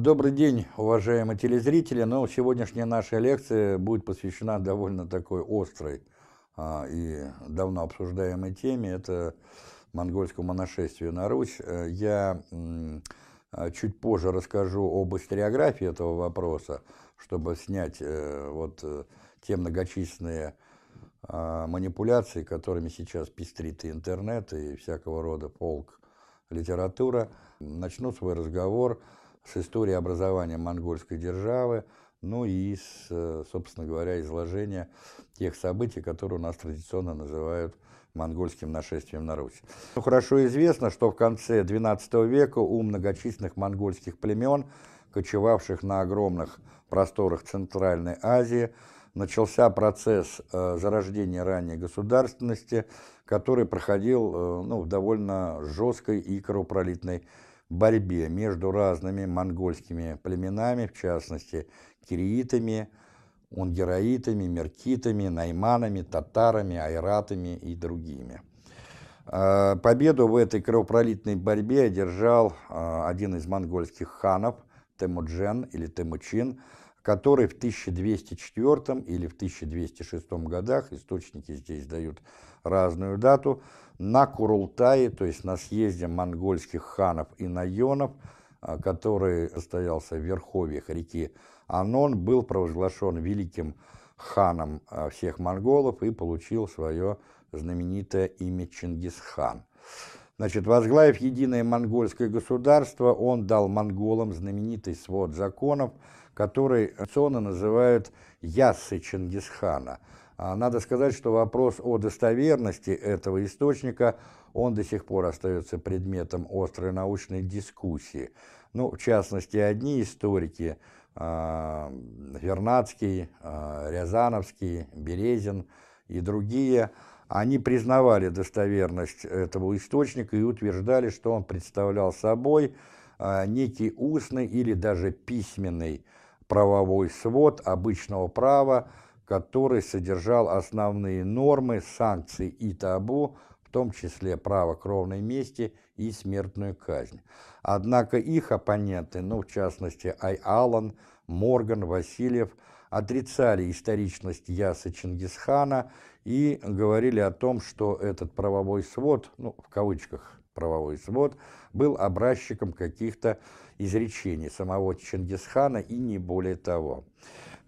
Добрый день, уважаемые телезрители. Но сегодняшняя наша лекция будет посвящена довольно такой острой а, и давно обсуждаемой теме. Это монгольскому нашествию на Русь. Э, я а, чуть позже расскажу об историографии этого вопроса, чтобы снять э, вот э, те многочисленные а, манипуляции, которыми сейчас пестрит и интернет, и всякого рода полк литература. Начну свой разговор с истории образования монгольской державы, ну и, с, собственно говоря, изложения тех событий, которые у нас традиционно называют монгольским нашествием на Русь. Ну, хорошо известно, что в конце XII века у многочисленных монгольских племен, кочевавших на огромных просторах Центральной Азии, начался процесс э, зарождения ранней государственности, который проходил э, ну, в довольно жесткой и кровопролитной борьбе между разными монгольскими племенами, в частности, кириитами, унгераитами, меркитами, найманами, татарами, айратами и другими. Э, победу в этой кровопролитной борьбе одержал один из монгольских ханов, Темуджен или Темучин, который в 1204 или в 1206 годах, источники здесь дают разную дату, на Курултае, то есть на съезде монгольских ханов и наенов, а, который состоялся в верховьях реки Анон, был провозглашен великим ханом а, всех монголов и получил свое знаменитое имя Чингисхан. Значит, возглавив единое монгольское государство, он дал монголам знаменитый свод законов – который традиционно называют Яссы Чингисхана. А надо сказать, что вопрос о достоверности этого источника, он до сих пор остается предметом острой научной дискуссии. Ну, в частности, одни историки, э, Вернадский, э, Рязановский, Березин и другие, они признавали достоверность этого источника и утверждали, что он представлял собой некий устный или даже письменный правовой свод обычного права, который содержал основные нормы, санкции и табу, в том числе право кровной мести и смертную казнь. Однако их оппоненты, ну в частности Ай Аллан, Морган, Васильев, отрицали историчность Яса Чингисхана и говорили о том, что этот правовой свод, ну в кавычках правовой свод, был образчиком каких-то изречений самого Чингисхана и не более того.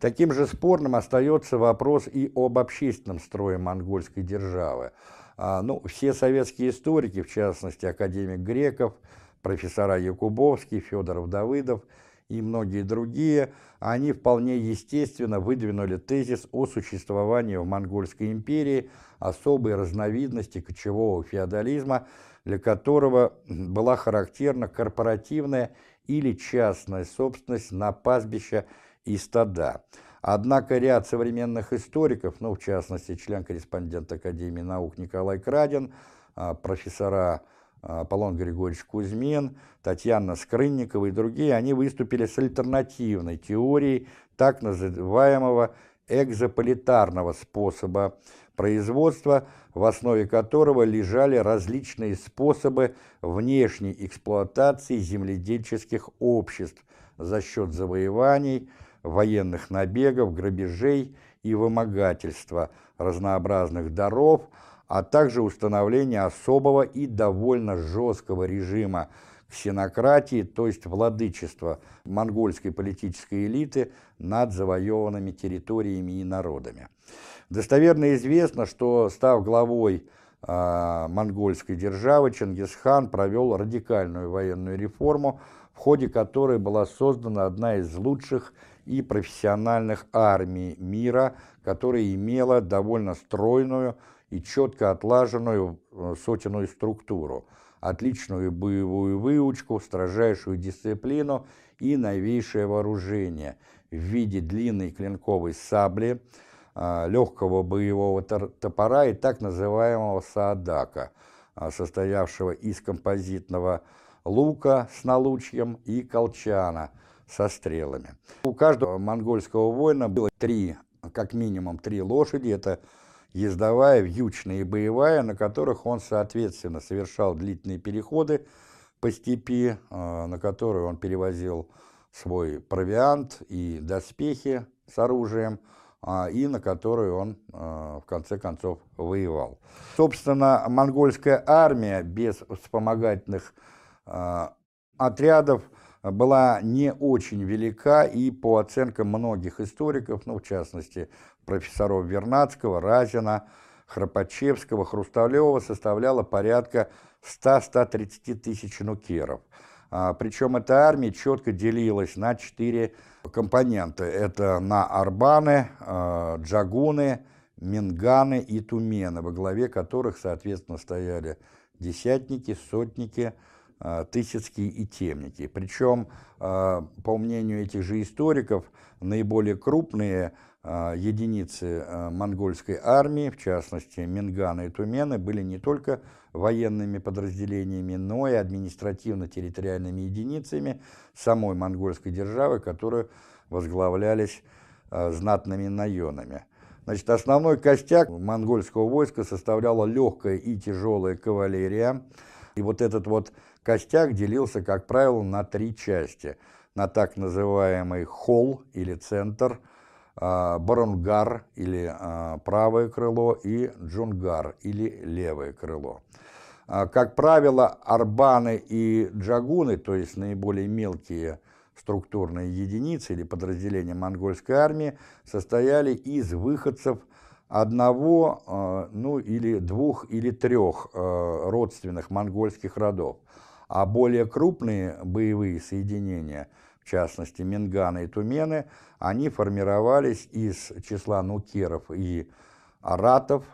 Таким же спорным остается вопрос и об общественном строе монгольской державы. А, ну, все советские историки, в частности, академик Греков, профессора Якубовский, Федоров Давыдов и многие другие, они вполне естественно выдвинули тезис о существовании в Монгольской империи особой разновидности кочевого феодализма, для которого была характерна корпоративная или частная собственность на пастбища и стада. Однако ряд современных историков, ну, в частности, член-корреспондент Академии наук Николай Крадин, а, профессора а, Аполлон Григорьевич Кузьмин, Татьяна Скрынникова и другие, они выступили с альтернативной теорией так называемого экзополитарного способа производства, в основе которого лежали различные способы внешней эксплуатации земледельческих обществ за счет завоеваний, военных набегов, грабежей и вымогательства, разнообразных даров, а также установления особого и довольно жесткого режима ксенократии, то есть владычества монгольской политической элиты над завоеванными территориями и народами. Достоверно известно, что, став главой э, монгольской державы, Чингисхан провел радикальную военную реформу, в ходе которой была создана одна из лучших и профессиональных армий мира, которая имела довольно стройную и четко отлаженную э, сотенную структуру, отличную боевую выучку, строжайшую дисциплину и новейшее вооружение в виде длинной клинковой сабли, а, легкого боевого топора и так называемого саадака, а, состоявшего из композитного лука с налучьем и колчана со стрелами. У каждого монгольского воина было три, как минимум три лошади, это ездовая, вьючная и боевая, на которых он, соответственно, совершал длительные переходы по степи, а, на которые он перевозил свой провиант и доспехи с оружием, а, и на которой он в конце концов воевал. Собственно, монгольская армия без вспомогательных отрядов была не очень велика и по оценкам многих историков, ну, в частности, профессоров Вернадского, Разина, Храпачевского, Хрусталева, составляла порядка 100-130 тысяч нукеров. А, причем эта армия четко делилась на четыре компонента. Это на Арбаны, а, Джагуны, Минганы и Тумены, во главе которых, соответственно, стояли десятники, сотники, а, тысяцкие и темники. Причем, по мнению этих же историков, наиболее крупные единицы монгольской армии, в частности Минганы и Тумены, были не только военными подразделениями, но и административно-территориальными единицами самой монгольской державы, которые возглавлялись знатными наенами. Значит, основной костяк монгольского войска составляла легкая и тяжелая кавалерия. И вот этот вот костяк делился, как правило, на три части. На так называемый холл или центр, э, баронгар или э, правое крыло и джунгар или левое крыло. А, как правило, арбаны и джагуны, то есть наиболее мелкие структурные единицы или подразделения монгольской армии, состояли из выходцев одного, а, ну или двух или трех а, родственных монгольских родов. А более крупные боевые соединения, в частности Минганы и Тумены, они формировались из числа нукеров и аратов,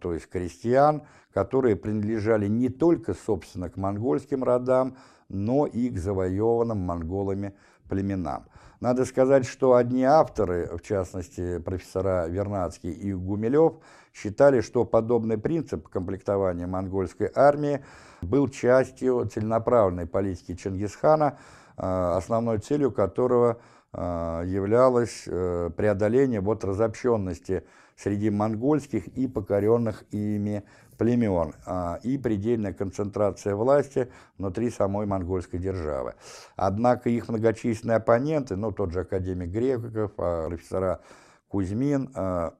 то есть крестьян, которые принадлежали не только, собственно, к монгольским родам, но и к завоеванным монголами племенам. Надо сказать, что одни авторы, в частности профессора Вернадский и Гумилев, считали, что подобный принцип комплектования монгольской армии был частью целенаправленной политики Чингисхана, э, основной целью которого э, являлось э, преодоление вот разобщенности среди монгольских и покоренных ими племен а, и предельная концентрация власти внутри самой монгольской державы. Однако их многочисленные оппоненты, ну тот же академик Греков, а, профессора Кузьмин, а,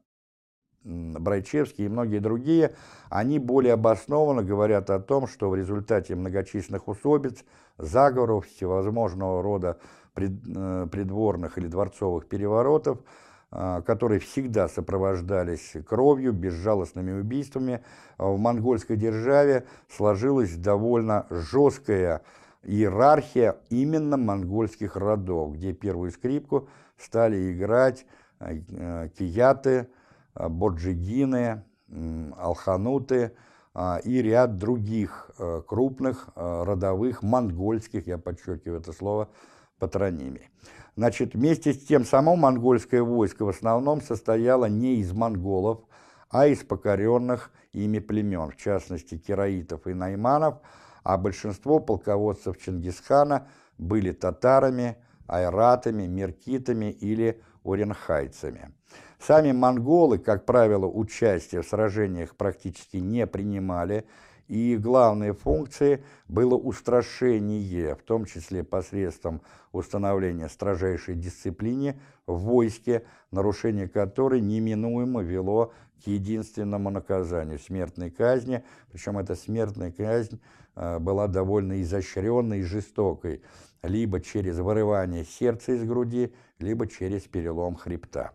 Брайчевский и многие другие, они более обоснованно говорят о том, что в результате многочисленных усобиц, заговоров, всевозможного рода э, придворных или дворцовых переворотов, а, которые всегда сопровождались кровью, безжалостными убийствами, а, в монгольской державе сложилась довольно жесткая иерархия именно монгольских родов, где первую скрипку стали играть а, кияты, боджигины, алхануты и ряд других крупных родовых монгольских, я подчеркиваю это слово, патронимий. Значит, вместе с тем, само монгольское войско в основном состояло не из монголов, а из покоренных ими племен, в частности, кераитов и найманов, а большинство полководцев Чингисхана были татарами, айратами, меркитами или уренхайцами. Сами монголы, как правило, участие в сражениях практически не принимали, и главной функцией было устрашение, в том числе посредством установления строжайшей дисциплине в войске, нарушение которой неминуемо вело к единственному наказанию – смертной казни, причем эта смертная казнь э, была довольно изощренной и жестокой, либо через вырывание сердца из груди, либо через перелом хребта.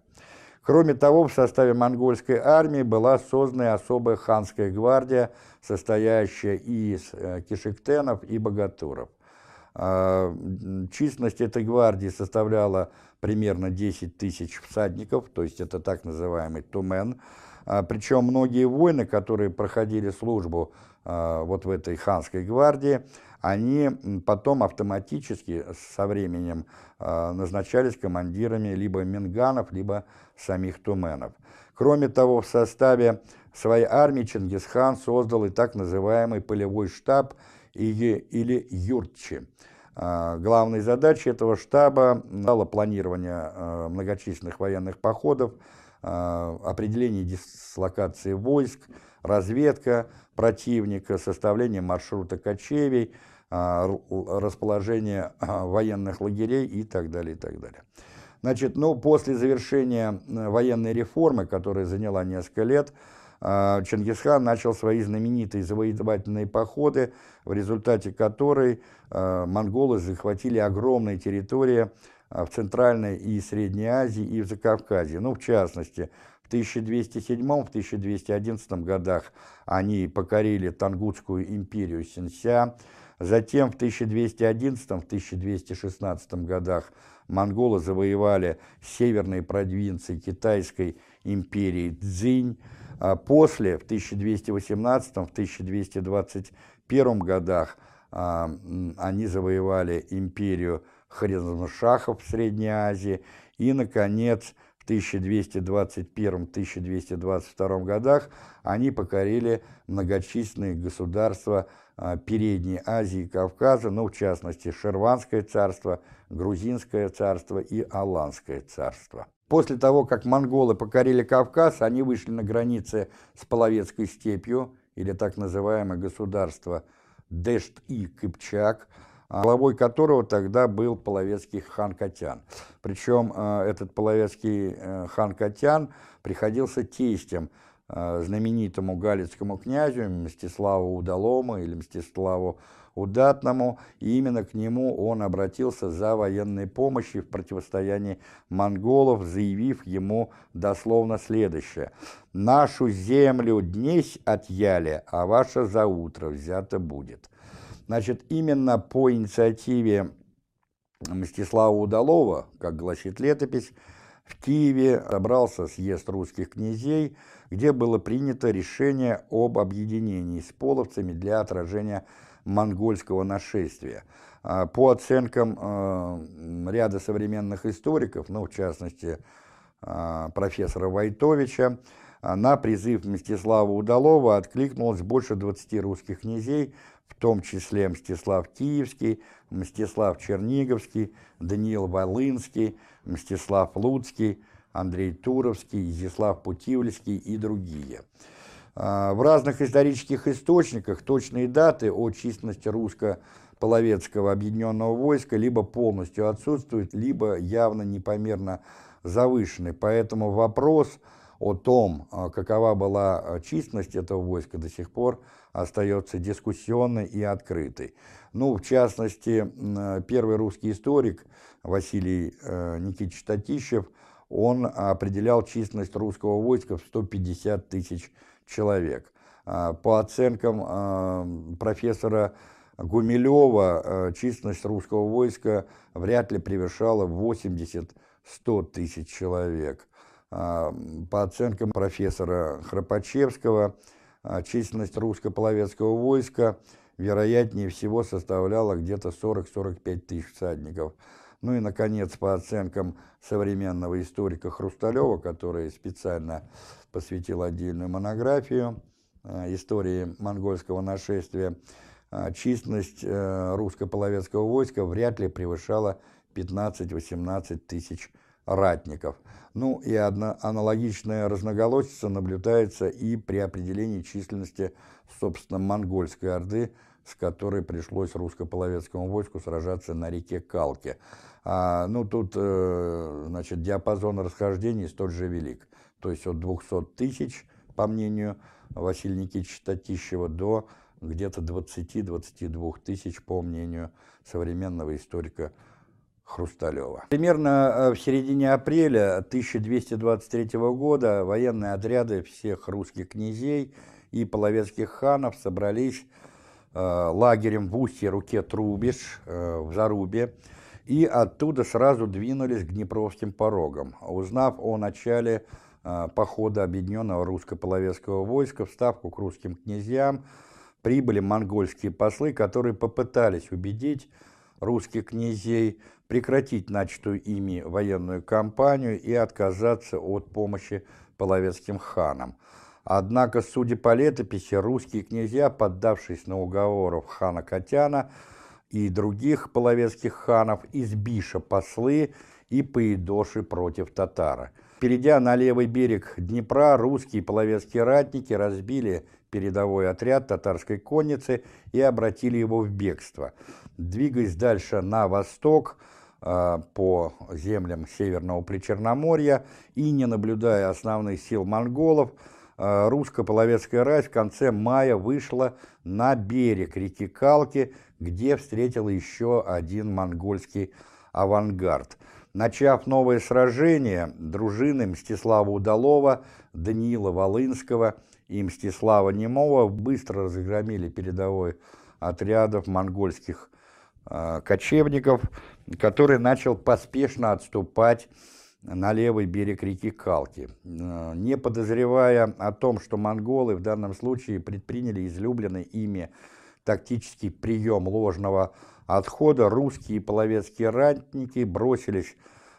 Кроме того, в составе монгольской армии была создана особая ханская гвардия, состоящая из э, кишектенов и богатуров. А, численность этой гвардии составляла примерно 10 тысяч всадников, то есть это так называемый тумен. А, Причем многие воины, которые проходили службу а, вот в этой ханской гвардии, они потом автоматически со временем назначались командирами либо минганов, либо самих туменов. Кроме того, в составе своей армии Чингисхан создал и так называемый полевой штаб или юртчи. А, главной задачей этого штаба стало планирование а, многочисленных военных походов, а, определение дислокации войск, разведка противника, составление маршрута кочевий, расположение военных лагерей и так далее, и так далее. Значит, ну, после завершения военной реформы, которая заняла несколько лет, Чингисхан начал свои знаменитые завоевательные походы, в результате которой монголы захватили огромные территории в Центральной и Средней Азии и в Закавказье. Ну, в частности, в 1207-1211 годах они покорили Тангутскую империю Синся, затем в 1211-1216 годах монголы завоевали северные провинции Китайской империи Цзинь, а после, в 1218-1221 годах, а, они завоевали империю Хорезмшахов в Средней Азии. И, наконец, в 1221-1222 годах они покорили многочисленные государства Передней Азии Кавказа, ну, в частности, Шерванское царство, Грузинское царство и Аланское царство. После того, как монголы покорили Кавказ, они вышли на границы с Половецкой степью, или так называемое государство Дешт и Кыпчак – главой которого тогда был половецкий хан Катян. Причем э, этот половецкий э, хан Катян приходился тестем знаменитому галицкому князю Мстиславу Удалому или Мстиславу Удатному, и именно к нему он обратился за военной помощью в противостоянии монголов, заявив ему дословно следующее. «Нашу землю днесь отъяли, а ваша за утро взята будет». Значит, именно по инициативе Мстислава Удалова, как гласит летопись, в Киеве собрался съезд русских князей, где было принято решение об объединении с половцами для отражения монгольского нашествия. А, по оценкам э, ряда современных историков, ну, в частности, э, профессора Войтовича, на призыв Мстислава Удалова откликнулось больше 20 русских князей, в том числе Мстислав Киевский, Мстислав Черниговский, Даниил Волынский, Мстислав Луцкий, Андрей Туровский, Изяслав Путивльский и другие. А, в разных исторических источниках точные даты о численности русско-половецкого объединенного войска либо полностью отсутствуют, либо явно непомерно завышены. Поэтому вопрос о том, а, какова была численность этого войска до сих пор остается дискуссионной и открытой. Ну, в частности, первый русский историк Василий э, Никитич Татищев, он определял численность русского войска в 150 тысяч человек. А, по оценкам э, профессора Гумилева, э, численность русского войска вряд ли превышала 80-100 тысяч человек. А, по оценкам профессора Храпачевского, а численность русско-половецкого войска, вероятнее всего, составляла где-то 40-45 тысяч всадников. Ну и, наконец, по оценкам современного историка Хрусталева, который специально посвятил отдельную монографию э, истории монгольского нашествия, э, численность э, русско-половецкого войска вряд ли превышала 15-18 тысяч ратников. Ну и одна, аналогичная разноголосица наблюдается и при определении численности, собственно, монгольской орды, с которой пришлось русско-половецкому войску сражаться на реке Калке. А, ну, тут, э, значит, диапазон расхождений столь же велик. То есть от 200 тысяч, по мнению Василия Никитича Татищева, до где-то 20-22 тысяч, по мнению современного историка Хрусталева. Примерно э, в середине апреля 1223 года военные отряды всех русских князей и половецких ханов собрались э, лагерем в устье руке Трубиш э, в Зарубе и оттуда сразу двинулись к Днепровским порогам. Узнав о начале э, похода объединенного русско-половецкого войска в ставку к русским князьям, прибыли монгольские послы, которые попытались убедить русских князей прекратить начатую ими военную кампанию и отказаться от помощи половецким ханам. Однако, судя по летописи, русские князья, поддавшись на уговоров хана Катяна и других половецких ханов, избиша послы и поедоши против татара. Перейдя на левый берег Днепра, русские половецкие ратники разбили передовой отряд татарской конницы и обратили его в бегство. Двигаясь дальше на восток, э, по землям Северного Причерноморья и не наблюдая основных сил монголов, русско-половецкая рать в конце мая вышла на берег реки Калки, где встретила еще один монгольский авангард. Начав новое сражение, дружины Мстислава Удалова, Даниила Волынского и Мстислава Немова быстро разгромили передовой отрядов монгольских э, кочевников, который начал поспешно отступать на левый берег реки Калки. Э, не подозревая о том, что монголы в данном случае предприняли излюбленный ими тактический прием ложного отхода русские и половецкие ратники бросились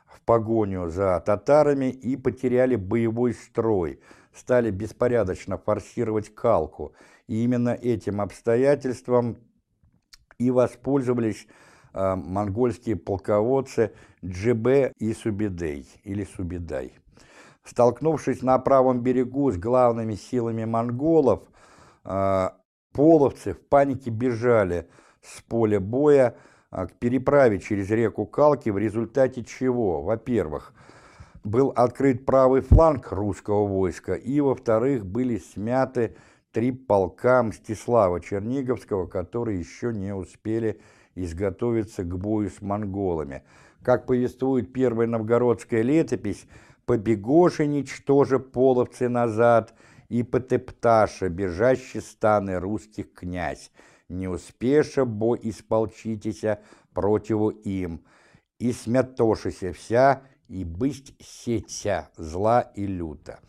в погоню за татарами и потеряли боевой строй, стали беспорядочно форсировать Калку. И именно этим обстоятельством и воспользовались монгольские полководцы Джебе и Субидей, или Субидай. Столкнувшись на правом берегу с главными силами монголов, э, половцы в панике бежали – с поля боя а, к переправе через реку Калки, в результате чего, во-первых, был открыт правый фланг русского войска, и, во-вторых, были смяты три полка Мстислава Черниговского, которые еще не успели изготовиться к бою с монголами. Как повествует первая новгородская летопись, «Побегошенич тоже половцы назад, и потепташа, бежащий станы русских князь» не успеша бо исполчитеся противу им, и смятошися вся, и бысть сеться зла и люта.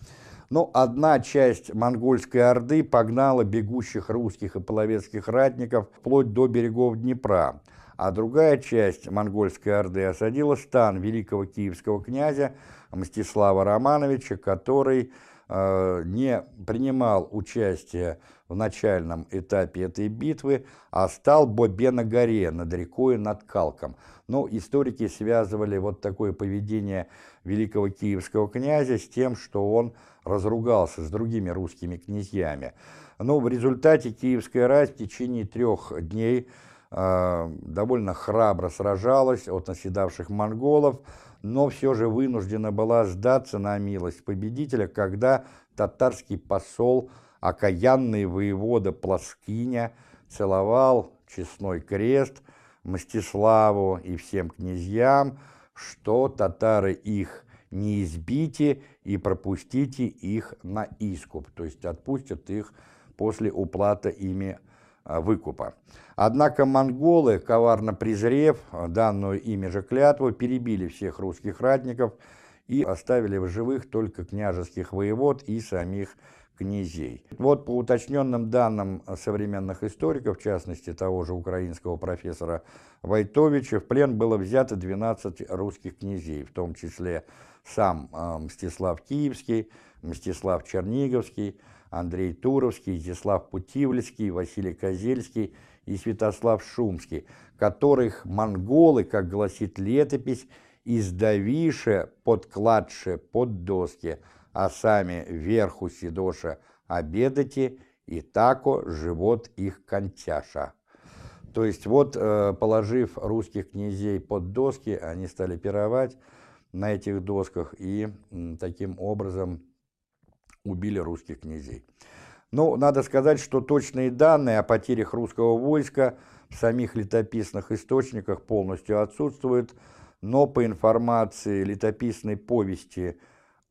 Но одна часть монгольской орды погнала бегущих русских и половецких ратников вплоть до берегов Днепра, а другая часть монгольской орды осадила стан великого киевского князя Мстислава Романовича, который э, не принимал участия в начальном этапе этой битвы, а стал Бобе на горе, над рекой, над Калком. Но историки связывали вот такое поведение великого киевского князя с тем, что он разругался с другими русскими князьями. Но в результате киевская рать в течение трех дней э, довольно храбро сражалась от наседавших монголов, но все же вынуждена была сдаться на милость победителя, когда татарский посол окаянный воевода Плоскиня целовал честной крест Мстиславу и всем князьям, что татары их не избите и пропустите их на искуп, то есть отпустят их после уплаты ими а, выкупа. Однако монголы, коварно презрев данную ими же клятву, перебили всех русских ратников и оставили в живых только княжеских воевод и самих князей. Вот по уточненным данным современных историков, в частности того же украинского профессора Войтовича, в плен было взято 12 русских князей, в том числе сам э, Мстислав Киевский, Мстислав Черниговский, Андрей Туровский, Изяслав Путивльский, Василий Козельский и Святослав Шумский, которых монголы, как гласит летопись, издавише подкладше под доски, а сами верху сидоша обедати, и тако живот их контяша. То есть вот, э, положив русских князей под доски, они стали пировать на этих досках и таким образом убили русских князей. Ну, надо сказать, что точные данные о потерях русского войска в самих летописных источниках полностью отсутствуют, но по информации летописной повести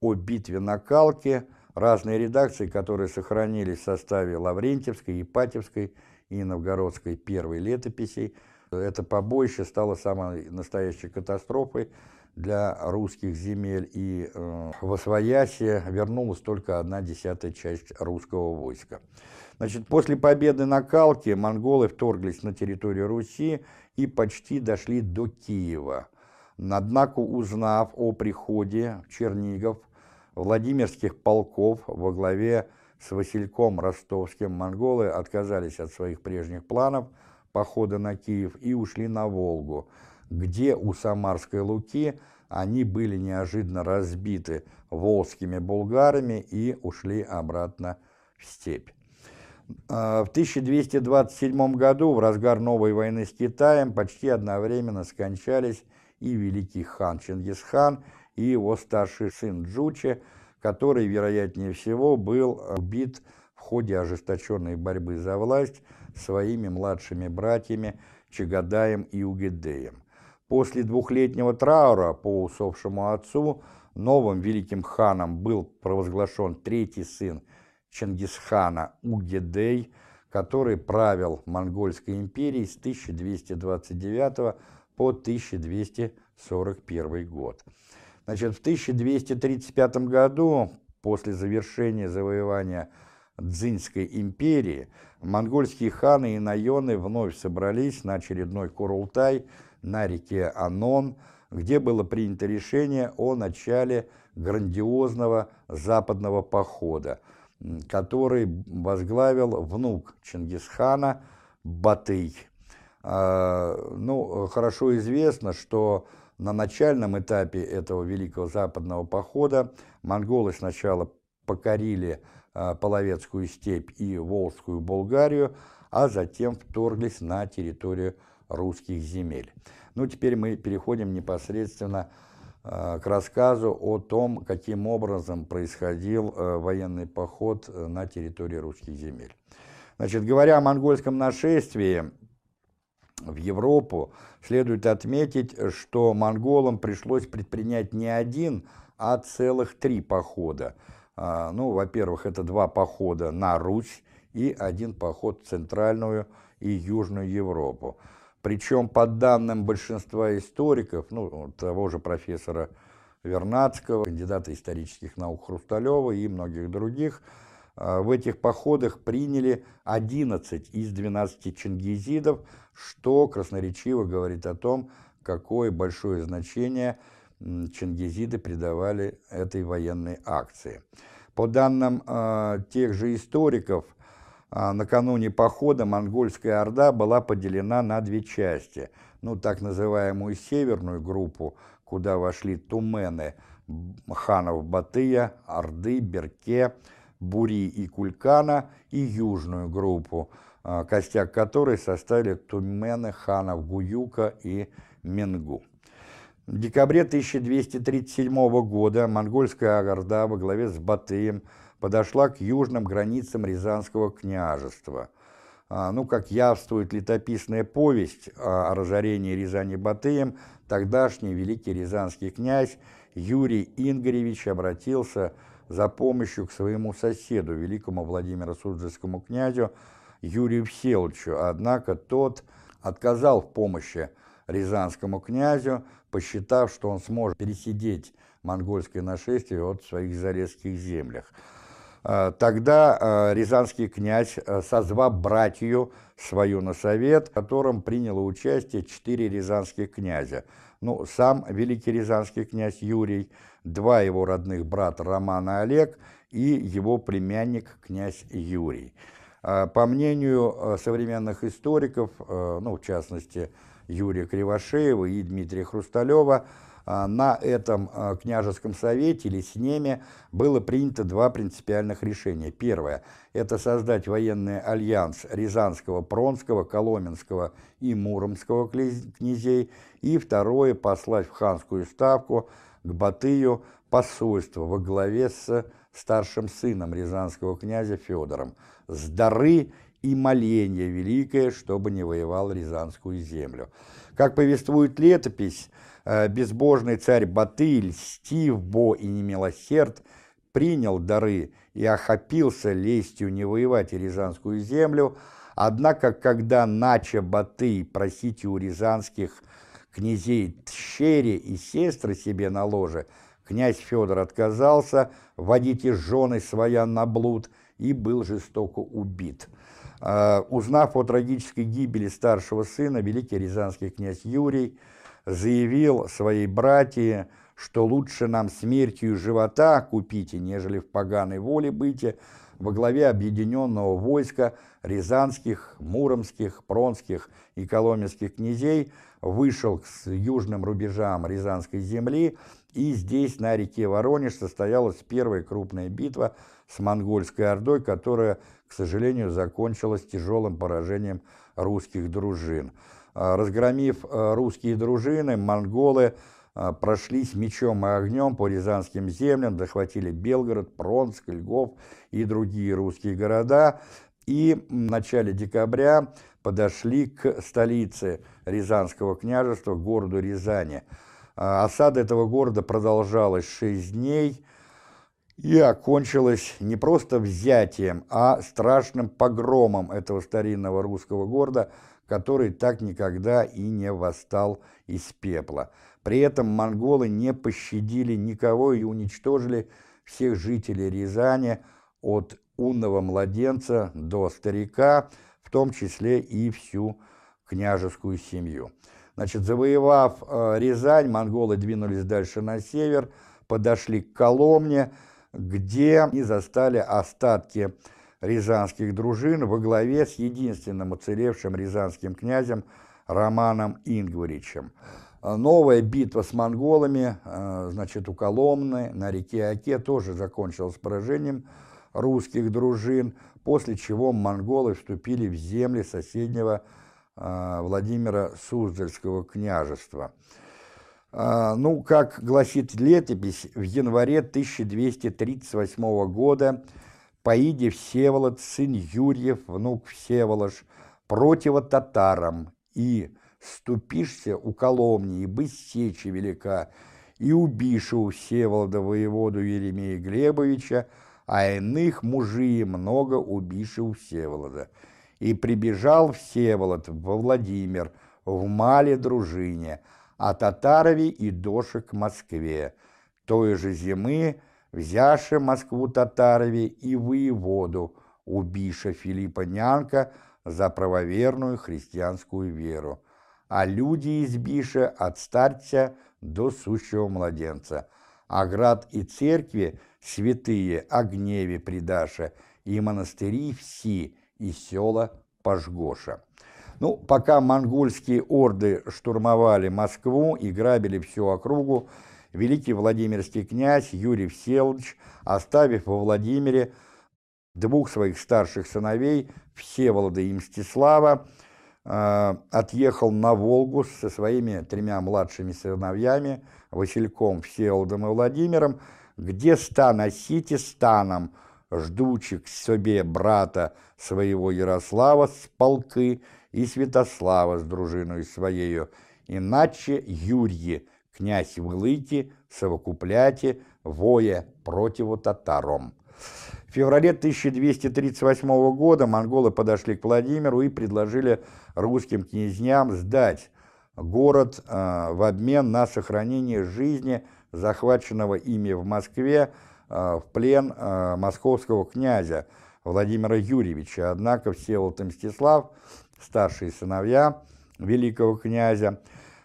о битве на Калке, разные редакции, которые сохранились в составе Лаврентьевской, Ипатьевской и Новгородской первой летописей, это побоище стало самой настоящей катастрофой для русских земель, и э, в Освоясе вернулась только одна десятая часть русского войска. Значит, после победы на Калке монголы вторглись на территорию Руси и почти дошли до Киева. Однако, узнав о приходе Чернигов Владимирских полков во главе с Васильком Ростовским, монголы отказались от своих прежних планов похода на Киев и ушли на Волгу, где у Самарской Луки они были неожиданно разбиты волжскими булгарами и ушли обратно в степь. А, в 1227 году, в разгар новой войны с Китаем, почти одновременно скончались и великий хан Чингисхан, и его старший сын Джучи, который, вероятнее всего, был убит в ходе ожесточенной борьбы за власть своими младшими братьями Чагадаем и Угидеем. После двухлетнего траура по усопшему отцу новым великим ханом был провозглашен третий сын Чингисхана Угидей, который правил Монгольской империей с 1229 по 1241 год. Значит, в 1235 году, после завершения завоевания Дзинской империи, монгольские ханы и наёны вновь собрались на очередной Курултай на реке Анон, где было принято решение о начале грандиозного западного похода, который возглавил внук Чингисхана Батый. А, ну, хорошо известно, что на начальном этапе этого Великого Западного похода монголы сначала покорили а, Половецкую степь и Волжскую Болгарию, а затем вторглись на территорию русских земель. Ну, теперь мы переходим непосредственно а, к рассказу о том, каким образом происходил военный поход на территории русских земель. Значит, говоря о монгольском нашествии, в Европу, следует отметить, что монголам пришлось предпринять не один, а целых три похода. А, ну, во-первых, это два похода на Русь и один поход в Центральную и Южную Европу. Причем, по данным большинства историков, ну, того же профессора Вернадского, кандидата исторических наук Хрусталева и многих других, а, в этих походах приняли 11 из 12 чингизидов, что красноречиво говорит о том, какое большое значение чингизиды придавали этой военной акции. По данным э, тех же историков, э, накануне похода монгольская орда была поделена на две части. Ну, так называемую северную группу, куда вошли тумены ханов Батыя, Орды, Берке, Бури и Кулькана, и южную группу – костяк которой составили тумены ханов Гуюка и Менгу. В декабре 1237 года монгольская Агарда во главе с Батыем подошла к южным границам Рязанского княжества. А, ну, как явствует летописная повесть о разорении Рязани Батыем, тогдашний великий рязанский князь Юрий Ингоревич обратился за помощью к своему соседу, великому Владимиру Суджескому князю, Юрию Всеволодовичу, однако тот отказал в помощи рязанскому князю, посчитав, что он сможет пересидеть монгольское нашествие от своих зарезских землях. А, тогда а, рязанский князь, а, созвав братью свою на совет, в котором приняло участие четыре рязанских князя. Ну, сам великий рязанский князь Юрий, два его родных брата Роман и Олег и его племянник князь Юрий. А, по мнению а, современных историков, а, ну, в частности, Юрия Кривошеева и Дмитрия Хрусталева, на этом княжеском совете или с ними было принято два принципиальных решения. Первое – это создать военный альянс Рязанского, Пронского, Коломенского и Муромского князей. И второе – послать в ханскую ставку к Батыю посольство во главе с старшим сыном рязанского князя Федором – с дары и моление великое, чтобы не воевал Рязанскую землю. Как повествует летопись, э, безбожный царь Батыль, стив бо и немилосерд, принял дары и охопился лестью не воевать Рязанскую землю, однако, когда нача Батый просить у рязанских князей Тщере и сестры себе на ложе, князь Федор отказался водить из жены своя на блуд – и был жестоко убит. А, узнав о трагической гибели старшего сына, великий рязанский князь Юрий заявил своей братье, что лучше нам смертью живота купите, нежели в поганой воле быть во главе объединенного войска рязанских, муромских, пронских и коломенских князей вышел к южным рубежам Рязанской земли, и здесь, на реке Воронеж, состоялась первая крупная битва с монгольской ордой, которая, к сожалению, закончилась тяжелым поражением русских дружин. А, разгромив а, русские дружины, монголы а, прошлись мечом и огнем по рязанским землям, захватили Белгород, Пронск, Львов и другие русские города, и в начале декабря подошли к столице Рязанского княжества, городу Рязани. Осада этого города продолжалась шесть дней и окончилась не просто взятием, а страшным погромом этого старинного русского города – который так никогда и не восстал из пепла. При этом монголы не пощадили никого и уничтожили всех жителей Рязани от унного младенца до старика, в том числе и всю княжескую семью. Значит, завоевав э, Рязань, монголы двинулись дальше на север, подошли к Коломне, где они застали остатки рязанских дружин во главе с единственным уцелевшим рязанским князем Романом Ингваричем. Новая битва с монголами, э, значит, у Коломны на реке Оке тоже закончилась поражением русских дружин, после чего монголы вступили в земли соседнего э, Владимира Суздальского княжества. Э, ну, как гласит летопись, в январе 1238 года Паиди Всеволод, сын Юрьев, внук Всеволож, противотатарам, и ступишься у Коломни, и быть сечи велика, и убишу у Всеволода воеводу Еремея Глебовича, а иных мужей много убиши у Всеволода. И прибежал Всеволод во Владимир, в мале дружине, а татарове и дошек к Москве. Той же зимы взявши Москву татарове и воеводу, убиша Филиппа Нянка за правоверную христианскую веру, а люди избиша от старца до сущего младенца, а град и церкви святые о гневе предаша, и монастыри все, и села пожгоша. Ну, пока монгольские орды штурмовали Москву и грабили всю округу, великий Владимирский князь Юрий Всеволодович, оставив во Владимире двух своих старших сыновей, Всеволода и Мстислава, э, отъехал на Волгу со своими тремя младшими сыновьями, Васильком, Всеволодом и Владимиром, где ста носите станом, ждучи к себе брата своего Ярослава с полки и Святослава с дружиной своею, иначе Юрьи, князь Вылыки, совокупляти, воя противу татаром. В феврале 1238 года монголы подошли к Владимиру и предложили русским князьям сдать город э, в обмен на сохранение жизни захваченного ими в Москве э, в плен э, московского князя Владимира Юрьевича. Однако Всеволод Мстислав, старшие сыновья великого князя,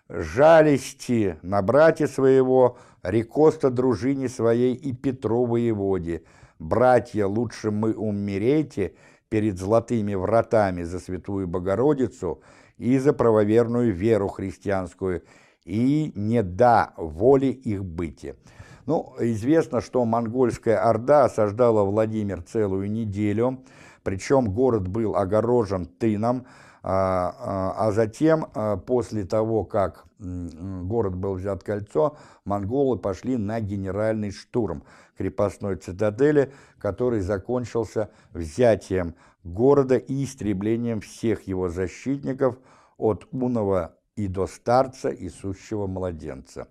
жалости на брате своего, рекоста дружине своей и Петру воеводе. Братья, лучше мы умерете перед золотыми вратами за святую Богородицу и за правоверную веру христианскую, и не да воли их быти. Ну, известно, что монгольская орда осаждала Владимир целую неделю, причем город был огорожен тыном, а, а, а затем, а, после того, как город был взят кольцо, монголы пошли на генеральный штурм крепостной цитадели, который закончился взятием города и истреблением всех его защитников от уного и до старца и сущего младенца.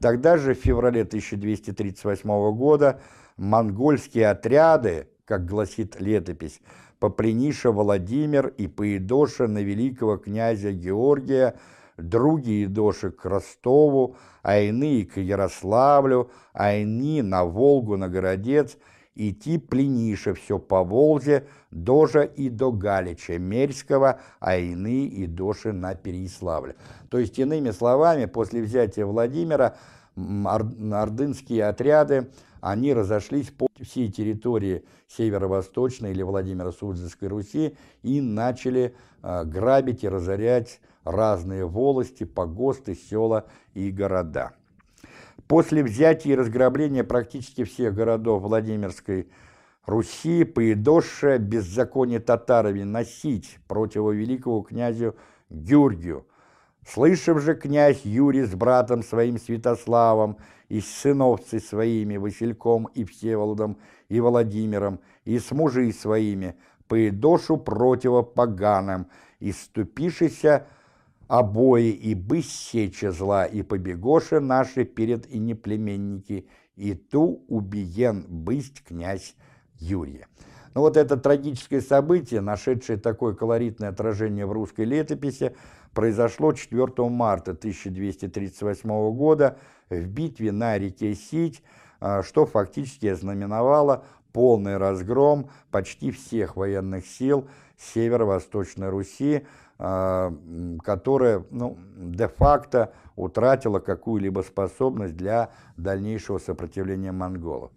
Тогда же, в феврале 1238 года, монгольские отряды, как гласит летопись, Поприниша Владимир и Поедоша на великого князя Георгия, други Идоши к Ростову, а иные к Ярославлю, а иные на Волгу, на Городец, идти плениша все по Волзе, дожа и до Галича Мерьского, а иные и доши на Переяславле. То есть, иными словами, после взятия Владимира ордынские отряды они разошлись по всей территории северо-восточной или Владимиро-Суздальской Руси и начали э, грабить и разорять разные волости, погосты, села и города. После взятия и разграбления практически всех городов Владимирской Руси, поедошая беззаконие татарами носить против великого князю Георгию. Слышав же князь Юрий с братом своим Святославом и сыновцы своими Васильком и Всеволодом и Владимиром и с мужи своими, поедошу противо поганым, и ступишися обои и бы зла, и побегоша наши перед и неплеменники, и ту убиен бысть князь Юрия. Но ну, вот это трагическое событие, нашедшее такое колоритное отражение в русской летописи, произошло 4 марта 1238 года в битве на реке Сить, а, что фактически ознаменовало полный разгром почти всех военных сил северо-восточной Руси, а, которая ну, де-факто утратила какую-либо способность для дальнейшего сопротивления монголов.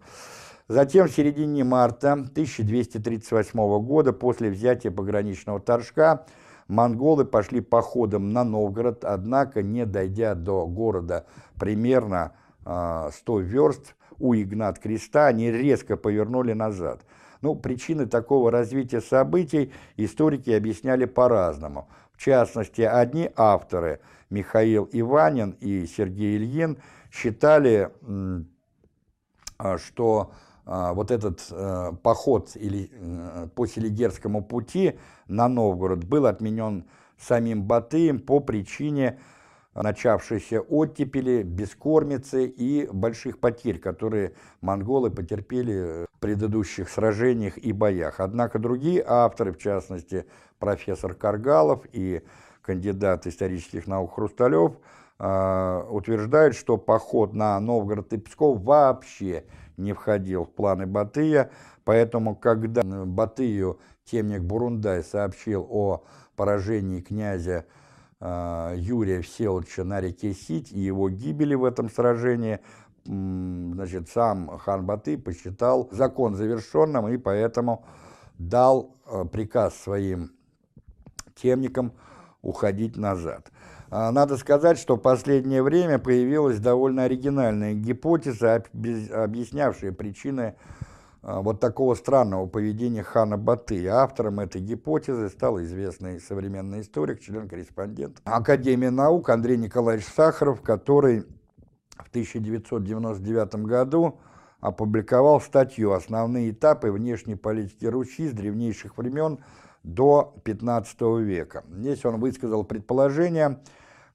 Затем в середине марта 1238 года, после взятия пограничного Торжка, монголы пошли походом на Новгород, однако, не дойдя до города примерно 100 а, верст у Игнат Креста, они резко повернули назад. Ну, причины такого развития событий историки объясняли по-разному. В частности, одни авторы, Михаил Иванин и Сергей Ильин, считали, а, что вот этот э, поход или, э, по Селигерскому пути на Новгород был отменен самим Батыем по причине начавшейся оттепели, бескормицы и больших потерь, которые монголы потерпели в предыдущих сражениях и боях. Однако другие авторы, в частности профессор Каргалов и кандидат исторических наук Хрусталев, а, утверждают, что поход на Новгород и Псков вообще не входил в планы Батыя, поэтому, когда Батыю темник Бурундай сообщил о поражении князя э, Юрия Всеволодовича на реке Сить и его гибели в этом сражении, значит, сам хан Баты посчитал закон завершенным и поэтому дал э, приказ своим темникам уходить назад. А, надо сказать, что в последнее время появилась довольно оригинальная гипотеза, объяснявшая причины а, вот такого странного поведения хана Баты. Автором этой гипотезы стал известный современный историк, член-корреспондент Академии наук Андрей Николаевич Сахаров, который в 1999 году опубликовал статью «Основные этапы внешней политики Руси с древнейших времен до XV века». Здесь он высказал предположение,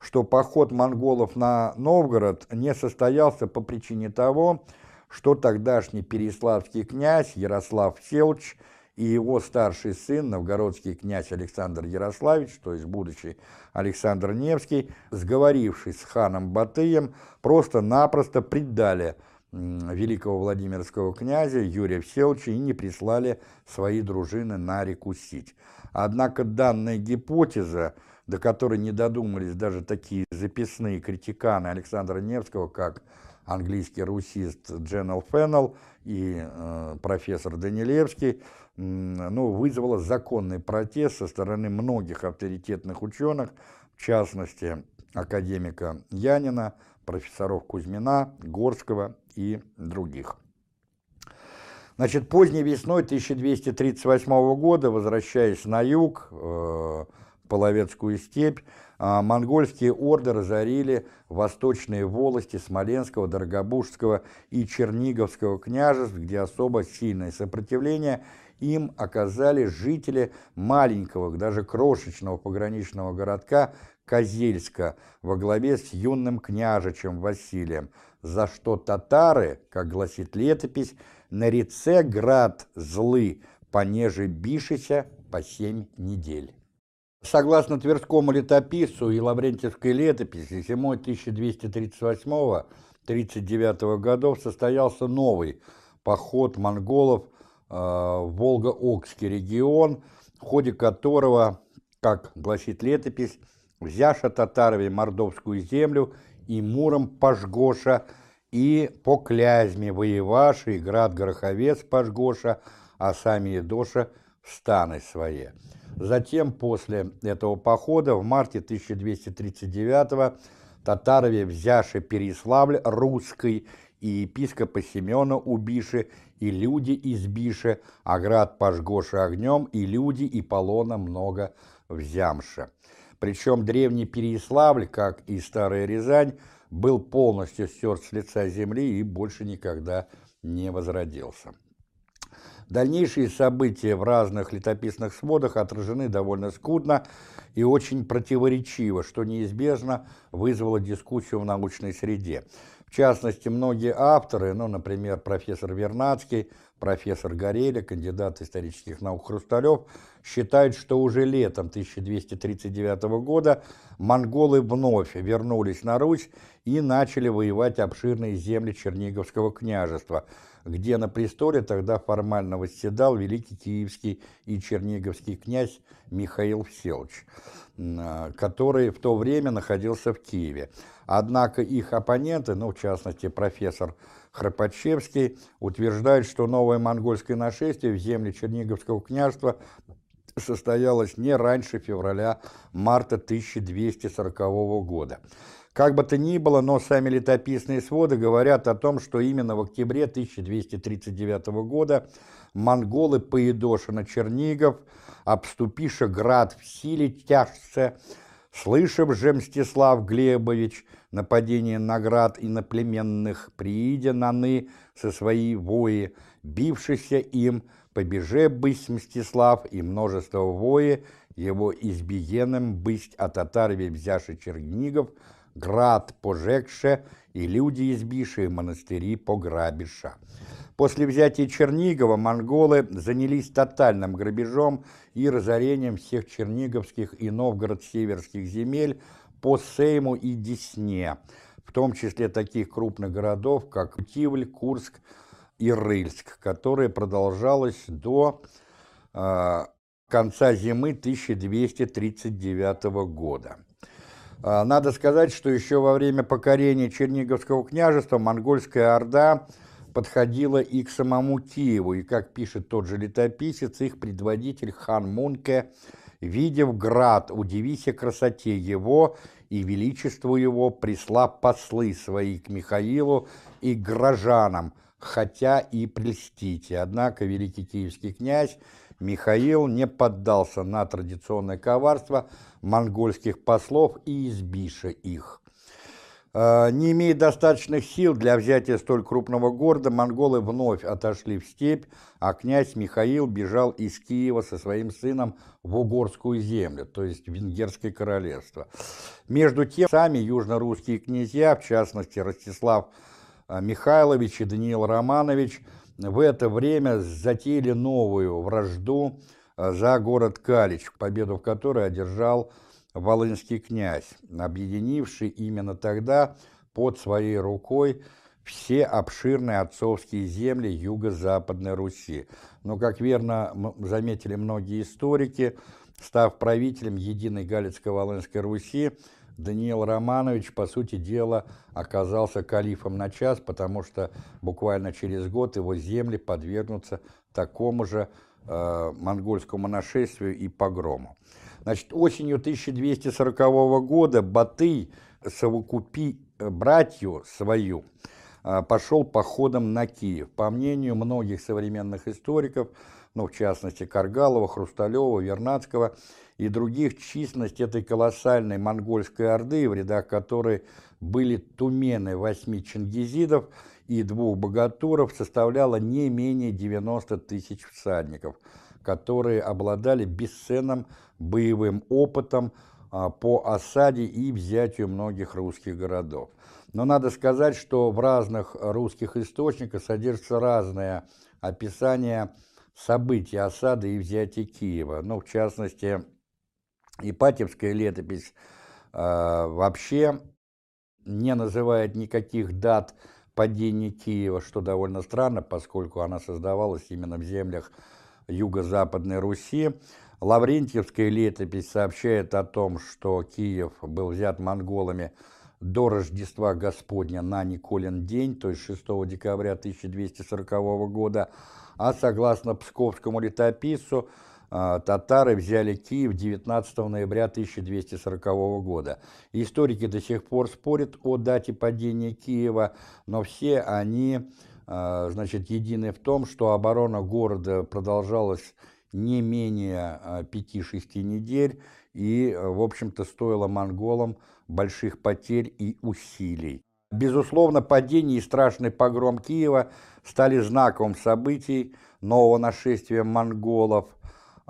что поход монголов на Новгород не состоялся по причине того, что тогдашний переславский князь Ярослав Селч и его старший сын, новгородский князь Александр Ярославич, то есть будущий Александр Невский, сговорившись с ханом Батыем, просто-напросто предали великого Владимирского князя Юрия Всеволодовича и не прислали свои дружины на реку Сить. Однако данная гипотеза до которой не додумались даже такие записные критиканы Александра Невского, как английский русист Дженнел Феннелл и э, профессор Данилевский, ну, вызвало законный протест со стороны многих авторитетных ученых, в частности, академика Янина, профессоров Кузьмина, Горского и других. Значит, поздней весной 1238 года, возвращаясь на юг, э, Половецкую степь, а монгольские орды разорили восточные волости Смоленского, Дорогобужского и Черниговского княжеств, где особо сильное сопротивление им оказали жители маленького, даже крошечного пограничного городка Козельска во главе с юным княжичем Василием, за что татары, как гласит летопись, на реце град злы, понеже бишися по семь недель. Согласно Тверскому летописцу и Лаврентьевской летописи, зимой 1238-39 годов состоялся новый поход монголов э, в Волго-Окский регион, в ходе которого, как гласит летопись, взяша татарами Мордовскую землю и Муром Пашгоша, и по Клязьме воеваши, и град Гороховец Пашгоша, а сами Едоша в станы свои. Затем, после этого похода, в марте 1239 татарове взяши Переславль русской и епископа Семена убиши, и люди избиши, а град пожгоши огнем, и люди, и полона много взямши. Причем древний Переяславль, как и Старая Рязань, был полностью стерт с лица земли и больше никогда не возродился. Дальнейшие события в разных летописных сводах отражены довольно скудно и очень противоречиво, что неизбежно вызвало дискуссию в научной среде. В частности, многие авторы, ну, например, профессор Вернадский, профессор Гореля, кандидат исторических наук Хрусталев, считают, что уже летом 1239 года монголы вновь вернулись на Русь и начали воевать обширные земли Черниговского княжества, где на престоле тогда формально восседал великий киевский и черниговский князь Михаил Всеволодович, который в то время находился в Киеве. Однако их оппоненты, ну, в частности, профессор Храпачевский, утверждают, что новое монгольское нашествие в земли Черниговского княжества состоялось не раньше февраля-марта 1240 года. Как бы то ни было, но сами летописные своды говорят о том, что именно в октябре 1239 года монголы поедошина Чернигов, обступиша град в силе тяжце, слышав же Мстислав Глебович – нападение наград иноплеменных, приидя наны со своей вои, бившихся им, побеже бысть Мстислав и множество вои, его избиенным бысть от татарве взяши Чернигов, град пожегше и люди избившие монастыри пограбиша. После взятия Чернигова монголы занялись тотальным грабежом и разорением всех черниговских и новгород-северских земель, по Сейму и Десне, в том числе таких крупных городов, как Тивль, Курск и Рыльск, которое продолжалось до э, конца зимы 1239 года. Э, надо сказать, что еще во время покорения Черниговского княжества монгольская орда подходила и к самому Киеву, и, как пишет тот же летописец, их предводитель хан Мунке – видев град, удивися красоте его и величеству его, присла послы свои к Михаилу и к горожанам, хотя и прельстите. Однако великий киевский князь Михаил не поддался на традиционное коварство монгольских послов и избиша их. Э, не имея достаточных сил для взятия столь крупного города, монголы вновь отошли в степь, а князь Михаил бежал из Киева со своим сыном в Угорскую землю, то есть Венгерское королевство. Между тем, сами южно-русские князья, в частности Ростислав э, Михайлович и Даниил Романович, в это время затеяли новую вражду э, за город Калич, победу в которой одержал волынский князь, объединивший именно тогда под своей рукой все обширные отцовские земли юго-западной Руси. Но, как верно заметили многие историки, став правителем единой Галицко-Волынской Руси, Даниил Романович, по сути дела, оказался калифом на час, потому что буквально через год его земли подвергнутся такому же э, монгольскому нашествию и погрому. Значит, осенью 1240 года Батый, совокупи э, братью свою, э, пошел походом на Киев. По мнению многих современных историков, ну, в частности, Каргалова, Хрусталева, Вернадского и других, численность этой колоссальной монгольской орды, в рядах которой были тумены восьми чингизидов и двух богатуров, составляла не менее 90 тысяч всадников – которые обладали бесценным боевым опытом а, по осаде и взятию многих русских городов. Но надо сказать, что в разных русских источниках содержится разное описание событий осады и взятия Киева. Ну, в частности, Ипатьевская летопись э, вообще не называет никаких дат падения Киева, что довольно странно, поскольку она создавалась именно в землях юго-западной Руси. Лаврентьевская летопись сообщает о том, что Киев был взят монголами до Рождества Господня на Николин день, то есть 6 декабря 1240 года, а согласно Псковскому летописцу, татары взяли Киев 19 ноября 1240 года. Историки до сих пор спорят о дате падения Киева, но все они а, значит, едины в том, что оборона города продолжалась не менее 5-6 недель и, в общем-то, стоила монголам больших потерь и усилий. Безусловно, падение и страшный погром Киева стали знаковым событий нового нашествия монголов, а,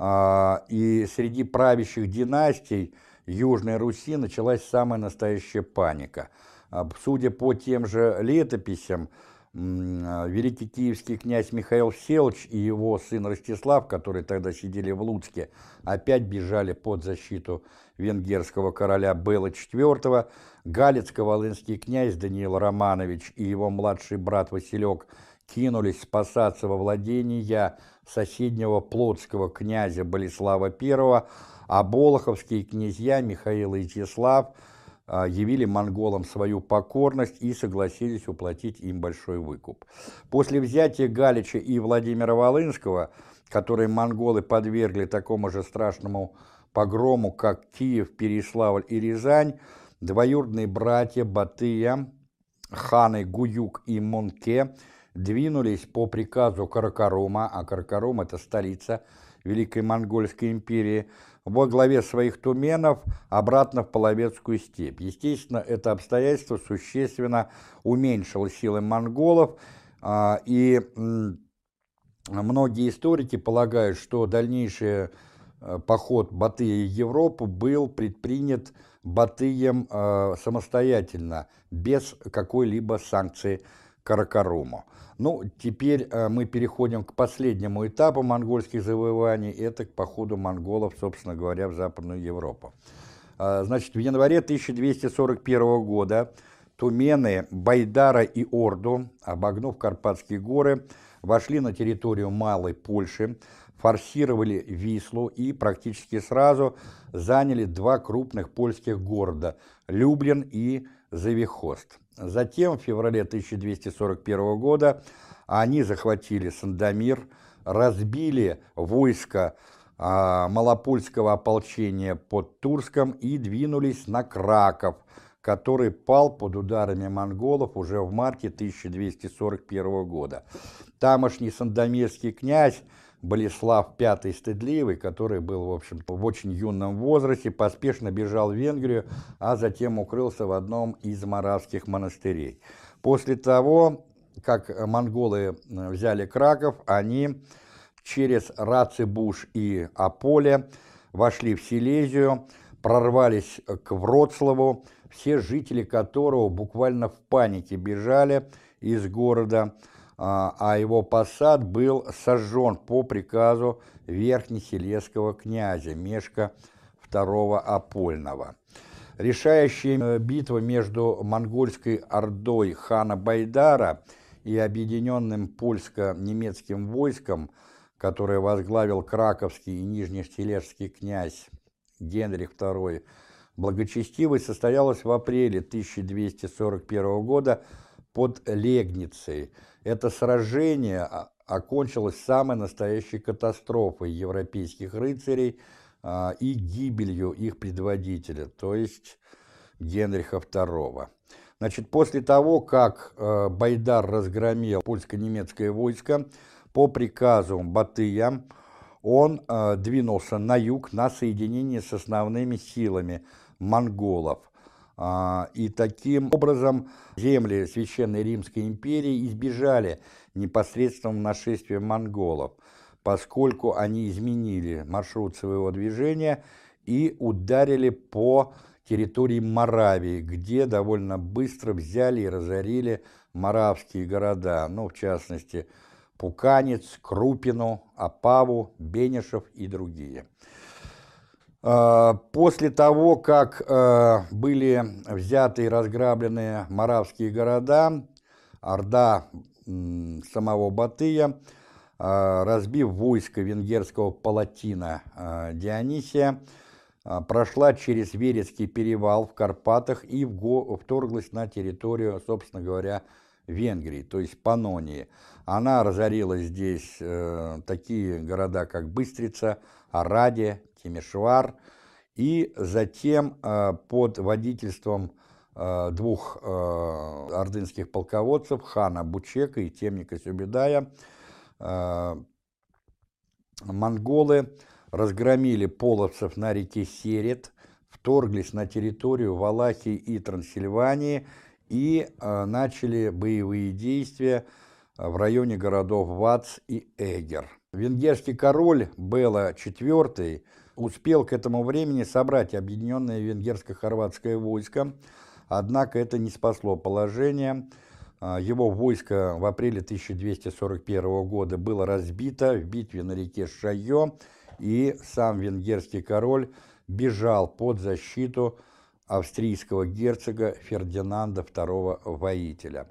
и среди правящих династий Южной Руси началась самая настоящая паника. А, судя по тем же летописям, а, великий киевский князь Михаил Селч и его сын Ростислав, которые тогда сидели в Луцке, опять бежали под защиту венгерского короля Белла IV, Галицко-Волынский князь Даниил Романович и его младший брат Василек кинулись спасаться во владения соседнего плотского князя Болеслава I, а болоховские князья Михаил и Изяслав а, явили монголам свою покорность и согласились уплатить им большой выкуп. После взятия Галича и Владимира Волынского, которые монголы подвергли такому же страшному погрому, как Киев, Переславль и Рязань, двоюродные братья Батыя, ханы Гуюк и Монке – двинулись по приказу Каракарума, а Каракарум – это столица Великой Монгольской империи, во главе своих туменов обратно в Половецкую степь. Естественно, это обстоятельство существенно уменьшило силы монголов, а, и многие историки полагают, что дальнейший э, поход Батыя в Европу был предпринят Батыем э, самостоятельно, без какой-либо санкции Каракаруму. Ну, теперь э, мы переходим к последнему этапу монгольских завоеваний, это к походу монголов, собственно говоря, в Западную Европу. Э, значит, в январе 1241 года тумены Байдара и Орду, обогнув Карпатские горы, вошли на территорию Малой Польши, форсировали Вислу и практически сразу заняли два крупных польских города – Люблин и Завихост. Затем, в феврале 1241 года, они захватили Сандомир, разбили войско а, малопольского ополчения под Турском и двинулись на Краков, который пал под ударами монголов уже в марте 1241 года. Тамошний сандомирский князь Болеслав V Стыдливый, который был, в общем в очень юном возрасте, поспешно бежал в Венгрию, а затем укрылся в одном из моравских монастырей. После того, как монголы э, взяли Краков, они через Рацебуш и Аполе вошли в Силезию, прорвались к Вроцлаву, все жители которого буквально в панике бежали из города, а, а его посад был сожжен по приказу Верхнеселесского князя Мешка II Апольного. Решающая э, битва между монгольской ордой хана Байдара и объединенным польско-немецким войском, которое возглавил краковский и нижнесележский князь Генрих II Благочестивый, состоялась в апреле 1241 года под Легницей – это сражение окончилось самой настоящей катастрофой европейских рыцарей а, и гибелью их предводителя, то есть Генриха II. Значит, после того, как э, Байдар разгромил польско-немецкое войско, по приказу Батыя он э, двинулся на юг на соединение с основными силами монголов. А, и таким образом земли Священной Римской империи избежали непосредственного нашествия монголов, поскольку они изменили маршрут своего движения и ударили по территории Моравии, где довольно быстро взяли и разорили моравские города, ну, в частности, Пуканец, Крупину, Апаву, Бенешев и другие. А, после того, как а, были взяты и разграблены маравские города, Орда самого Батыя, а, разбив войско венгерского палатина Дионисия, прошла через Верецкий перевал в Карпатах и вторглась на территорию, собственно говоря, Венгрии, то есть Панонии. Она разорила здесь э, такие города, как Быстрица, Араде, Тимишвар, и затем э, под водительством э, двух э, ордынских полководцев, хана Бучека и темника Сюбедая, монголы разгромили половцев на реке Серет, вторглись на территорию Валахии и Трансильвании и начали боевые действия в районе городов Вац и Эгер. Венгерский король Бела IV успел к этому времени собрать объединенное венгерско-хорватское войско, однако это не спасло положение. А, его войско в апреле 1241 года было разбито в битве на реке Шайо, и сам венгерский король бежал под защиту австрийского герцога Фердинанда II Воителя.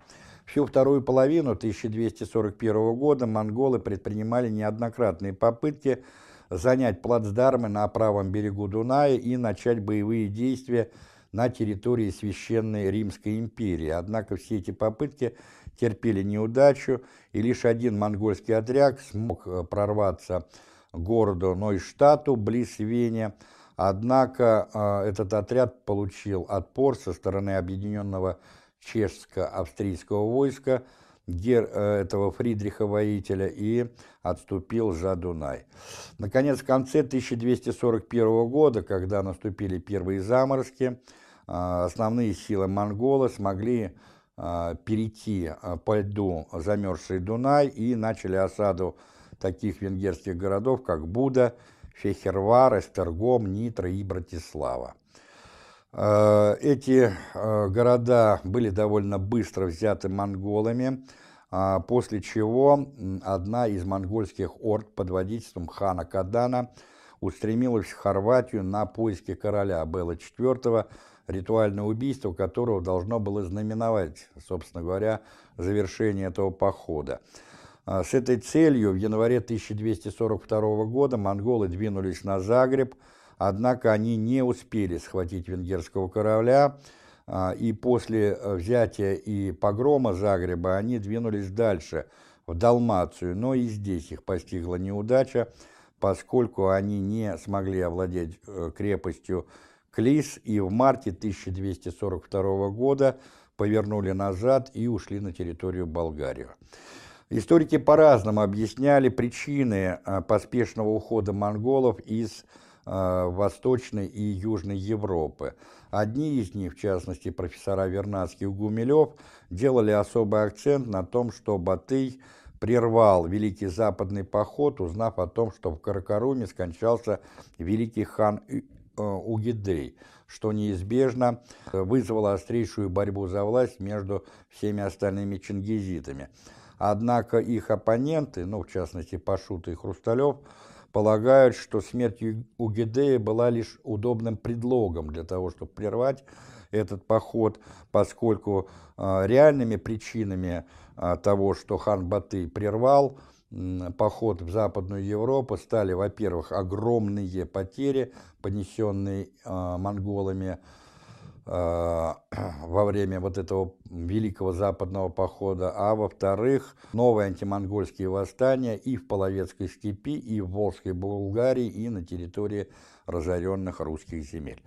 Всю вторую половину 1241 года монголы предпринимали неоднократные попытки занять плацдармы на правом берегу Дуная и начать боевые действия на территории Священной Римской империи. Однако все эти попытки терпели неудачу, и лишь один монгольский отряд смог э, прорваться к городу Нойштату, близ Вене, Однако э, этот отряд получил отпор со стороны объединенного чешско-австрийского войска гер, э, этого Фридриха воителя и отступил за Дунай. Наконец, в конце 1241 года, когда наступили первые заморозки, э, основные силы монгола смогли э, перейти по льду замерзший Дунай и начали осаду таких венгерских городов, как Буда, Фехервар, Эстергом, Нитра и Братислава. Э, эти э, города были довольно быстро взяты монголами, а после чего одна из монгольских орд под водительством хана Кадана устремилась в Хорватию на поиски короля Белла IV, ритуальное убийство которого должно было знаменовать, собственно говоря, завершение этого похода. А, с этой целью в январе 1242 года монголы двинулись на Загреб, однако они не успели схватить венгерского короля, а, и после э, взятия и погрома Загреба они двинулись дальше, в Далмацию, но и здесь их постигла неудача, поскольку они не смогли овладеть э, крепостью Клис, и в марте 1242 года повернули назад и ушли на территорию Болгарии. Историки по-разному объясняли причины а, поспешного ухода монголов из а, Восточной и Южной Европы. Одни из них, в частности профессора Вернадский и Гумилев, делали особый акцент на том, что Батый прервал Великий Западный поход, узнав о том, что в Каракаруме скончался великий хан э, Угидей, что неизбежно вызвало острейшую борьбу за власть между всеми остальными чингизитами. Однако их оппоненты, ну, в частности, Пашут и Хрусталев, полагают, что смерть Угидея была лишь удобным предлогом для того, чтобы прервать этот поход, поскольку э, реальными причинами э, того, что хан Баты прервал поход в Западную Европу, стали, во-первых, огромные потери, понесенные э, монголами во время вот этого Великого Западного похода, а во-вторых, новые антимонгольские восстания и в Половецкой степи, и в Волжской Булгарии, и на территории разоренных русских земель.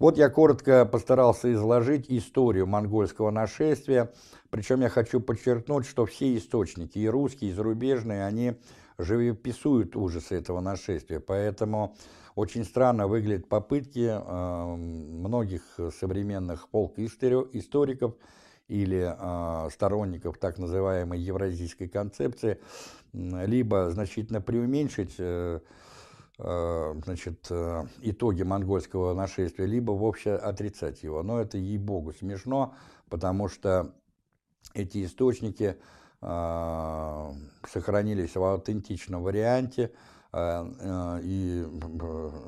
Вот я коротко постарался изложить историю монгольского нашествия, причем я хочу подчеркнуть, что все источники, и русские, и зарубежные, они живописуют ужасы этого нашествия, поэтому очень странно выглядят попытки э, многих современных фолк-историков или э, сторонников так называемой евразийской концепции либо значительно преуменьшить э, значит, итоги монгольского нашествия, либо вообще отрицать его. Но это, ей-богу, смешно, потому что эти источники сохранились в аутентичном варианте, Э, э, и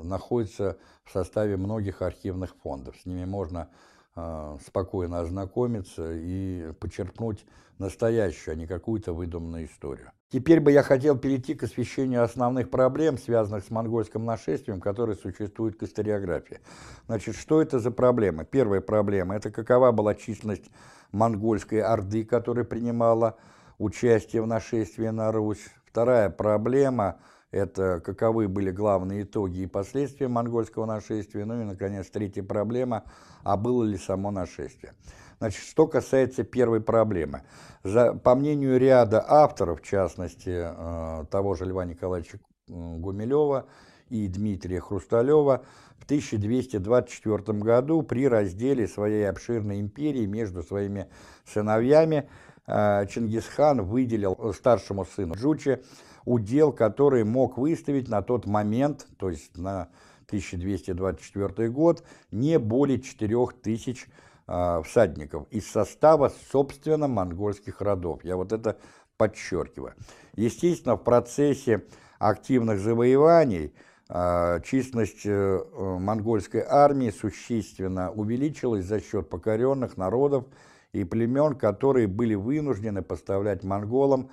находится в составе многих архивных фондов. С ними можно э, спокойно ознакомиться и почерпнуть настоящую, а не какую-то выдуманную историю. Теперь бы я хотел перейти к освещению основных проблем, связанных с монгольским нашествием, которые существуют в историографии. Значит, что это за проблемы? Первая проблема – это какова была численность монгольской орды, которая принимала участие в нашествии на Русь. Вторая проблема – это каковы были главные итоги и последствия монгольского нашествия. Ну и, наконец, третья проблема – а было ли само нашествие. Значит, что касается первой проблемы. За, по мнению ряда авторов, в частности, э, того же Льва Николаевича Гумилева и Дмитрия Хрусталева, в 1224 году при разделе своей обширной империи между своими сыновьями э, Чингисхан выделил старшему сыну Джучи удел, который мог выставить на тот момент, то есть на 1224 год, не более 4000 э, всадников из состава, собственно, монгольских родов. Я вот это подчеркиваю. Естественно, в процессе активных завоеваний э, численность э, монгольской армии существенно увеличилась за счет покоренных народов и племен, которые были вынуждены поставлять монголам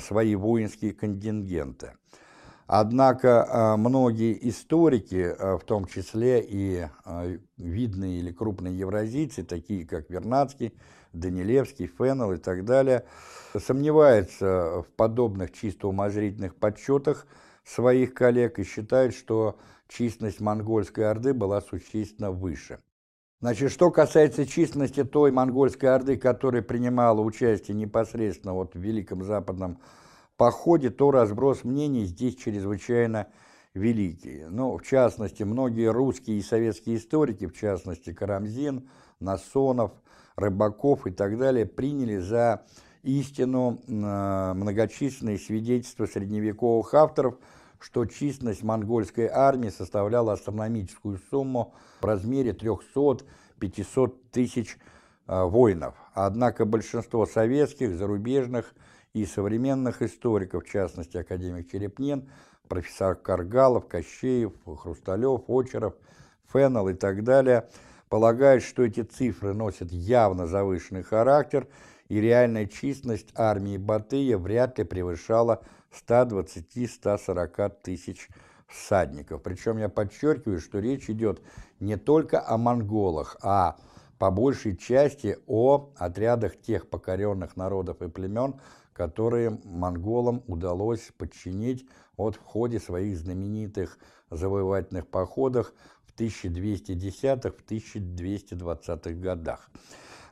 свои воинские контингенты. Однако а, многие историки, а, в том числе и а, видные или крупные евразийцы, такие как Вернадский, Данилевский, Феннел и так далее, сомневаются в подобных чисто умозрительных подсчетах своих коллег и считают, что численность монгольской орды была существенно выше. Значит, что касается численности той монгольской орды, которая принимала участие непосредственно вот в Великом Западном походе, то разброс мнений здесь чрезвычайно великий. Ну, в частности, многие русские и советские историки, в частности, Карамзин, Насонов, Рыбаков и так далее, приняли за истину э, многочисленные свидетельства средневековых авторов, что численность монгольской армии составляла астрономическую сумму в размере 300-500 тысяч э, воинов. Однако большинство советских, зарубежных и современных историков, в частности, академик Черепнин, профессор Каргалов, Кощеев, Хрусталев, Очеров, Феннел и так далее, полагают, что эти цифры носят явно завышенный характер, и реальная численность армии Батыя вряд ли превышала 120-140 тысяч всадников. Причем я подчеркиваю, что речь идет не только о монголах, а по большей части о отрядах тех покоренных народов и племен, которые монголам удалось подчинить вот в ходе своих знаменитых завоевательных походов в 1210-х, в 1220-х годах.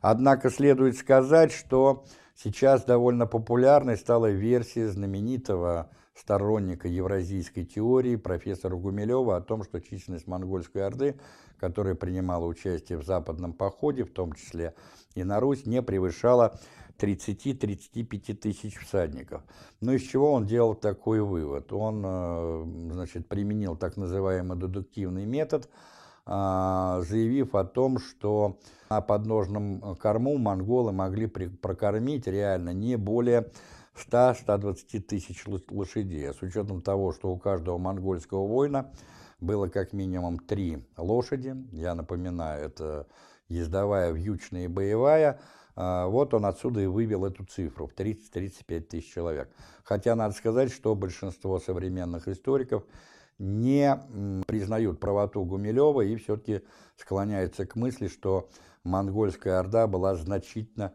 Однако следует сказать, что сейчас довольно популярной стала версия знаменитого сторонника евразийской теории профессора Гумилева о том, что численность монгольской орды, которая принимала участие в западном походе, в том числе и на Русь, не превышала 30-35 тысяч всадников. Но из чего он делал такой вывод? Он, э, значит, применил так называемый дедуктивный метод, заявив о том, что на подножном корму монголы могли прокормить реально не более 100-120 тысяч лошадей. А с учетом того, что у каждого монгольского воина было как минимум три лошади, я напоминаю, это ездовая, вьючная и боевая, а, вот он отсюда и вывел эту цифру в 30-35 тысяч человек. Хотя надо сказать, что большинство современных историков не признают правоту Гумилева и все-таки склоняются к мысли, что монгольская орда была значительно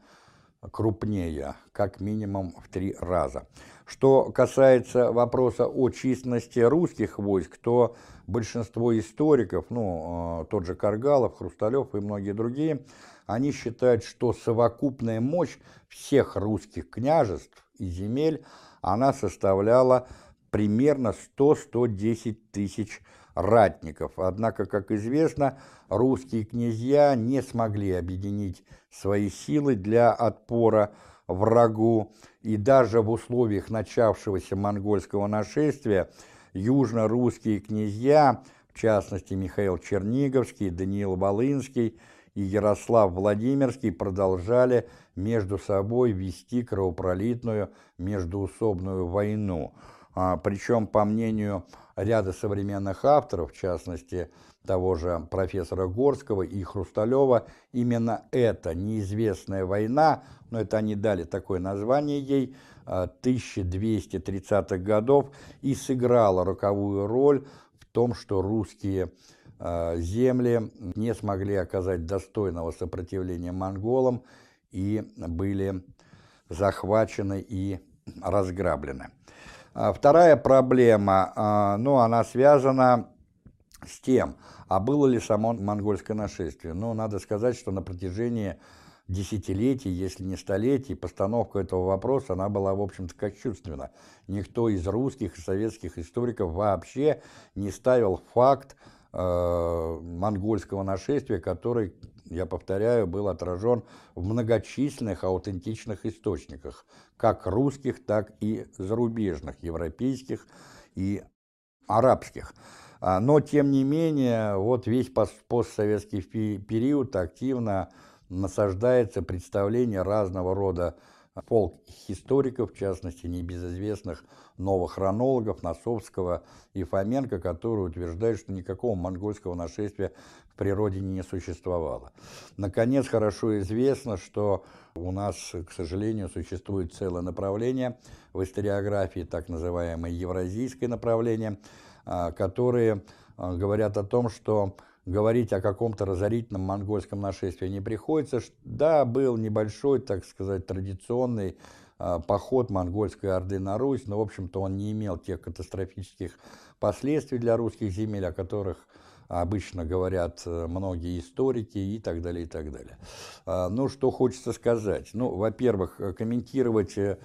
крупнее, как минимум в три раза. Что касается вопроса о численности русских войск, то большинство историков, ну, э, тот же Каргалов, Хрусталев и многие другие, они считают, что совокупная мощь всех русских княжеств и земель, она составляла примерно 100-110 тысяч ратников. Однако, как известно, русские князья не смогли объединить свои силы для отпора врагу, и даже в условиях начавшегося монгольского нашествия южно-русские князья, в частности Михаил Черниговский, Даниил Волынский и Ярослав Владимирский продолжали между собой вести кровопролитную междуусобную войну. А, причем, по мнению ряда современных авторов, в частности, того же профессора Горского и Хрусталева, именно эта неизвестная война, но это они дали такое название ей, 1230-х годов, и сыграла роковую роль в том, что русские а, земли не смогли оказать достойного сопротивления монголам и были захвачены и разграблены. А вторая проблема, а, ну, она связана с тем, а было ли само монгольское нашествие. Ну, надо сказать, что на протяжении десятилетий, если не столетий, постановка этого вопроса, она была, в общем-то, кощунственна. Никто из русских и советских историков вообще не ставил факт э, монгольского нашествия, который, я повторяю, был отражен в многочисленных аутентичных источниках, как русских, так и зарубежных, европейских и арабских. А, но, тем не менее, вот весь постсоветский период активно насаждается представление разного рода фолк-историков, в частности, небезызвестных новохронологов Носовского и Фоменко, которые утверждают, что никакого монгольского нашествия в природе не существовало. Наконец, хорошо известно, что у нас, к сожалению, существует целое направление в историографии, так называемое евразийское направление, а, которые а, говорят о том, что говорить о каком-то разорительном монгольском нашествии не приходится. Да, был небольшой, так сказать, традиционный а, поход монгольской орды на Русь, но, в общем-то, он не имел тех катастрофических последствий для русских земель, о которых обычно говорят э, многие историки и так далее, и так далее. А, ну, что хочется сказать. Ну, во-первых, э, комментировать э,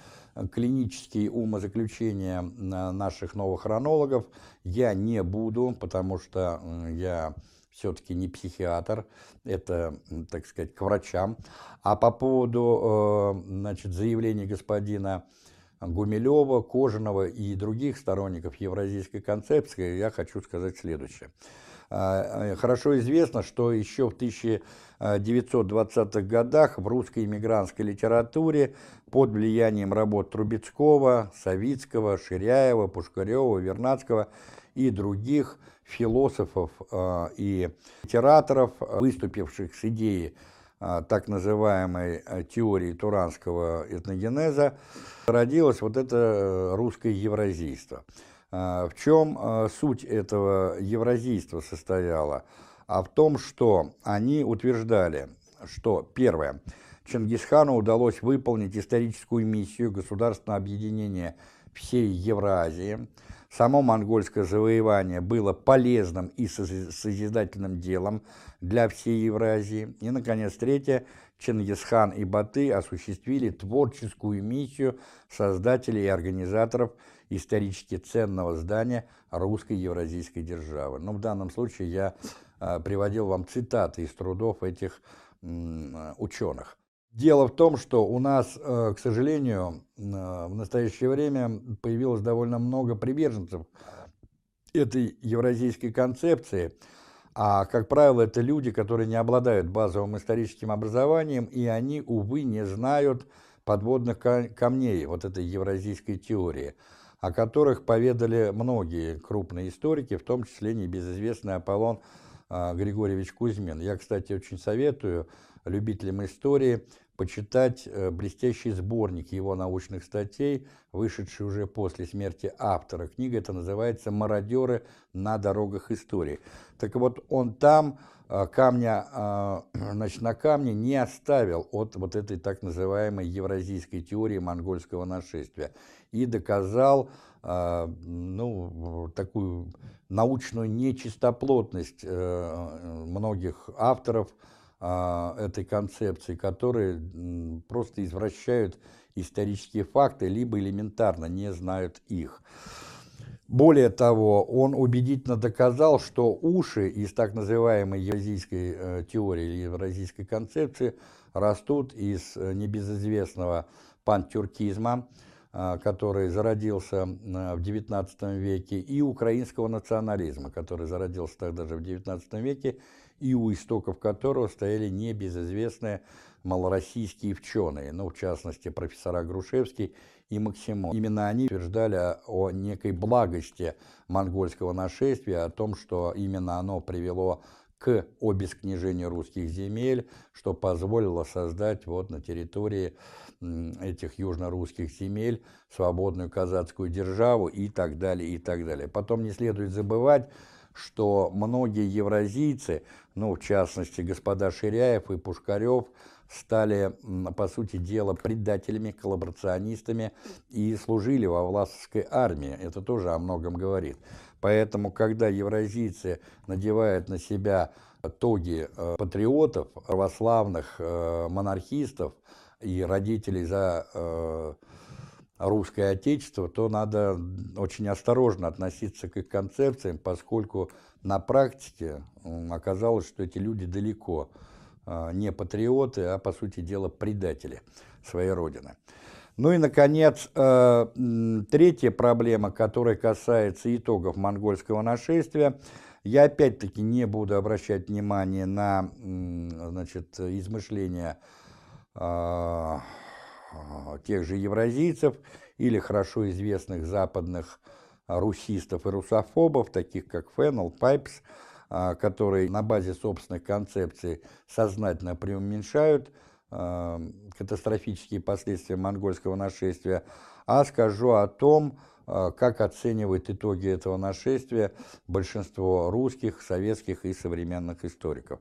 клинические умозаключения наших новых хронологов я не буду, потому что я все-таки не психиатр, это, так сказать, к врачам. А по поводу значит, заявлений господина Гумилева, Кожаного и других сторонников евразийской концепции я хочу сказать следующее. А, э, хорошо известно, что еще в 1920-х годах в русской иммигрантской литературе под влиянием работ Трубецкого, Савицкого, Ширяева, Пушкарева, Вернадского и других философов а, и литераторов, выступивших с идеей а, так называемой теории туранского этногенеза, родилось вот это э, русское евразийство. А, в чем а, суть этого евразийства состояла? А в том, что они утверждали, что, первое, Чингисхану удалось выполнить историческую миссию государственного объединения всей Евразии. Само монгольское завоевание было полезным и созидательным делом для всей Евразии. И, наконец, третье, Чингисхан и Баты осуществили творческую миссию создателей и организаторов – исторически ценного здания русской евразийской державы. Но ну, в данном случае я а, приводил вам цитаты из трудов этих ученых. Дело в том, что у нас, э, к сожалению, в настоящее время появилось довольно много приверженцев этой евразийской концепции, а, как правило, это люди, которые не обладают базовым историческим образованием, и они, увы, не знают подводных камней вот этой евразийской теории о которых поведали многие крупные историки, в том числе небезызвестный Аполлон а, Григорьевич Кузьмин. Я, кстати, очень советую любителям истории почитать э, блестящий сборник его научных статей, вышедший уже после смерти автора. Книга эта называется «Мародеры на дорогах истории». Так вот, он там а, камня, а, значит, на камне не оставил от вот этой так называемой евразийской теории монгольского нашествия и доказал ну, такую научную нечистоплотность э, многих авторов этой концепции, которые просто извращают исторические факты, либо элементарно не знают их. Более того, он убедительно доказал, что уши из так называемой евразийской э, теории или евразийской концепции растут из э, небезызвестного пантюркизма, э, который зародился в XIX веке, и украинского национализма, который зародился тогда же в XIX веке и у истоков которого стояли небезызвестные малороссийские ученые, ну, в частности, профессора Грушевский и Максимов. Именно они утверждали о некой благости монгольского нашествия, о том, что именно оно привело к обескнижению русских земель, что позволило создать вот на территории этих южно-русских земель свободную казацкую державу и так далее, и так далее. Потом не следует забывать, что многие евразийцы, ну, в частности, господа Ширяев и Пушкарев, стали, по сути дела, предателями, коллаборационистами и служили во власовской армии. Это тоже о многом говорит. Поэтому, когда евразийцы надевают на себя тоги э, патриотов, православных э, монархистов и родителей за э, русское отечество, то надо очень осторожно относиться к их концепциям, поскольку на практике оказалось, что эти люди далеко не патриоты, а, по сути дела, предатели своей родины. Ну и, наконец, э, третья проблема, которая касается итогов монгольского нашествия. Я опять-таки не буду обращать внимание на значит, измышления э, тех же евразийцев или хорошо известных западных русистов и русофобов, таких как Феннел, Пайпс, э, которые на базе собственных концепций сознательно преуменьшают Э, катастрофические последствия монгольского нашествия, а скажу о том, как оценивают итоги этого нашествия большинство русских, советских и современных историков.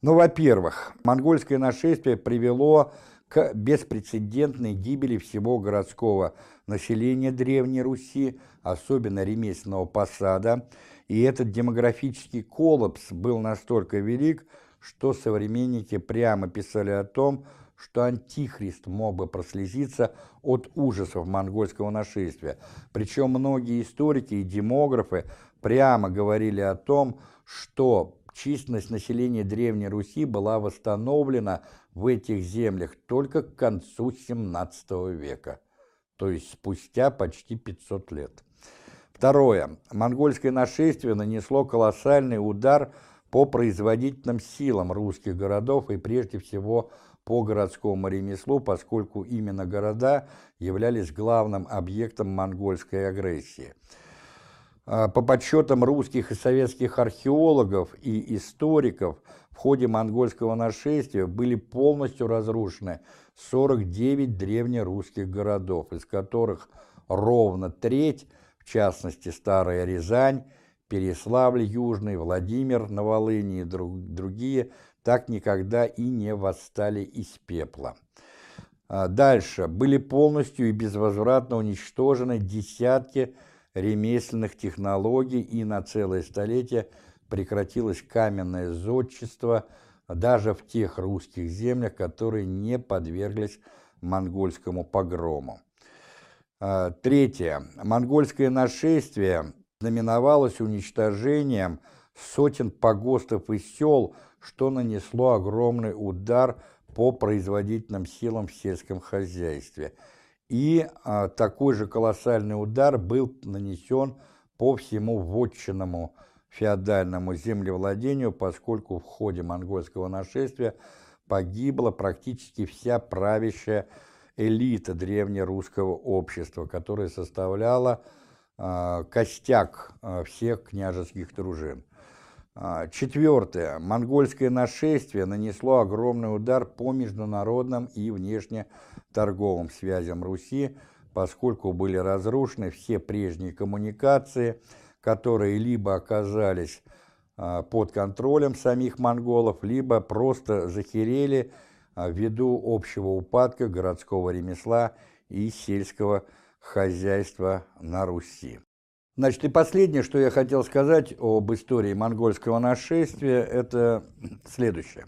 Ну, во-первых, монгольское нашествие привело к беспрецедентной гибели всего городского населения Древней Руси, особенно ремесленного посада, и этот демографический коллапс был настолько велик, что современники прямо писали о том, что антихрист мог бы прослезиться от ужасов монгольского нашествия. Причем многие историки и демографы прямо говорили о том, что численность населения Древней Руси была восстановлена в этих землях только к концу XVII века, то есть спустя почти 500 лет. Второе. Монгольское нашествие нанесло колоссальный удар – по производительным силам русских городов и прежде всего по городскому ремеслу, поскольку именно города являлись главным объектом монгольской агрессии. А, по подсчетам русских и советских археологов и историков, в ходе монгольского нашествия были полностью разрушены 49 древнерусских городов, из которых ровно треть, в частности Старая Рязань, Переславль Южный, Владимир на Волыни и друг, другие так никогда и не восстали из пепла. А дальше. Были полностью и безвозвратно уничтожены десятки ремесленных технологий, и на целое столетие прекратилось каменное зодчество даже в тех русских землях, которые не подверглись монгольскому погрому. А, третье. Монгольское нашествие знаменовалось уничтожением сотен погостов и сел, что нанесло огромный удар по производительным силам в сельском хозяйстве. И а, такой же колоссальный удар был нанесен по всему вотчинному феодальному землевладению, поскольку в ходе монгольского нашествия погибла практически вся правящая элита древнерусского общества, которая составляла а, костяк а, всех княжеских дружин. А, четвертое. Монгольское нашествие нанесло огромный удар по международным и внешнеторговым связям Руси, поскольку были разрушены все прежние коммуникации, которые либо оказались под контролем самих монголов, либо просто захерели ввиду общего упадка городского ремесла и сельского хозяйства на Руси. Значит, и последнее, что я хотел сказать об истории монгольского нашествия, это следующее.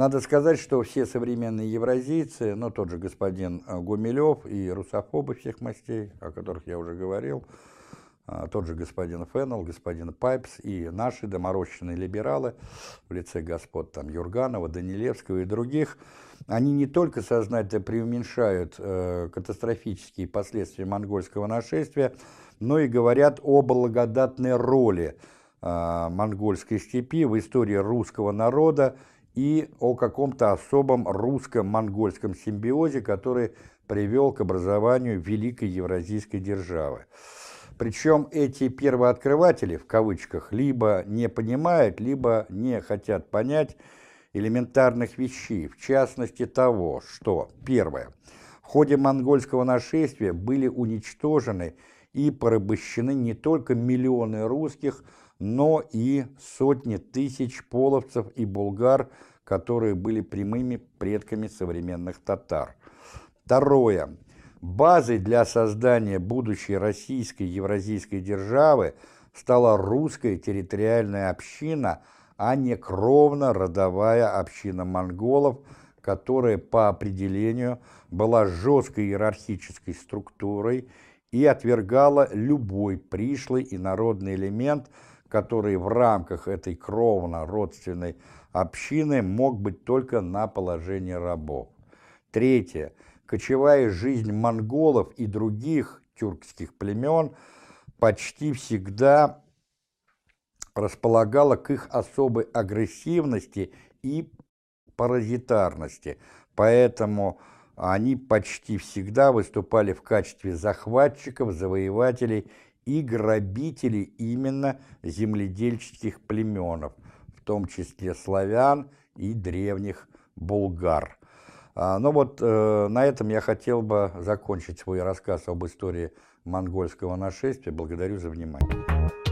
Надо сказать, что все современные евразийцы, ну, тот же господин Гумилев и русофобы всех мастей, о которых я уже говорил, а, тот же господин Феннел, господин Пайпс и наши доморощенные либералы в лице господ там, Юрганова, Данилевского и других, они не только сознательно преуменьшают э, катастрофические последствия монгольского нашествия, но и говорят о благодатной роли монгольской степи, в истории русского народа и о каком-то особом русско-монгольском симбиозе, который привел к образованию великой евразийской державы. Причем эти первооткрыватели, в кавычках, либо не понимают, либо не хотят понять элементарных вещей, в частности того, что, первое, в ходе монгольского нашествия были уничтожены и порабощены не только миллионы русских, но и сотни тысяч половцев и булгар, которые были прямыми предками современных татар. Второе. Базой для создания будущей российской евразийской державы стала русская территориальная община, а не кровно-родовая община монголов, которая по определению была жесткой иерархической структурой и отвергала любой пришлый и народный элемент, который в рамках этой кровно-родственной общины мог быть только на положении рабов. Третье. Кочевая жизнь монголов и других тюркских племен почти всегда располагала к их особой агрессивности и паразитарности, поэтому они почти всегда выступали в качестве захватчиков, завоевателей и грабителей именно земледельческих племенов, в том числе славян и древних булгар. А, ну вот э, на этом я хотел бы закончить свой рассказ об истории монгольского нашествия. Благодарю за внимание.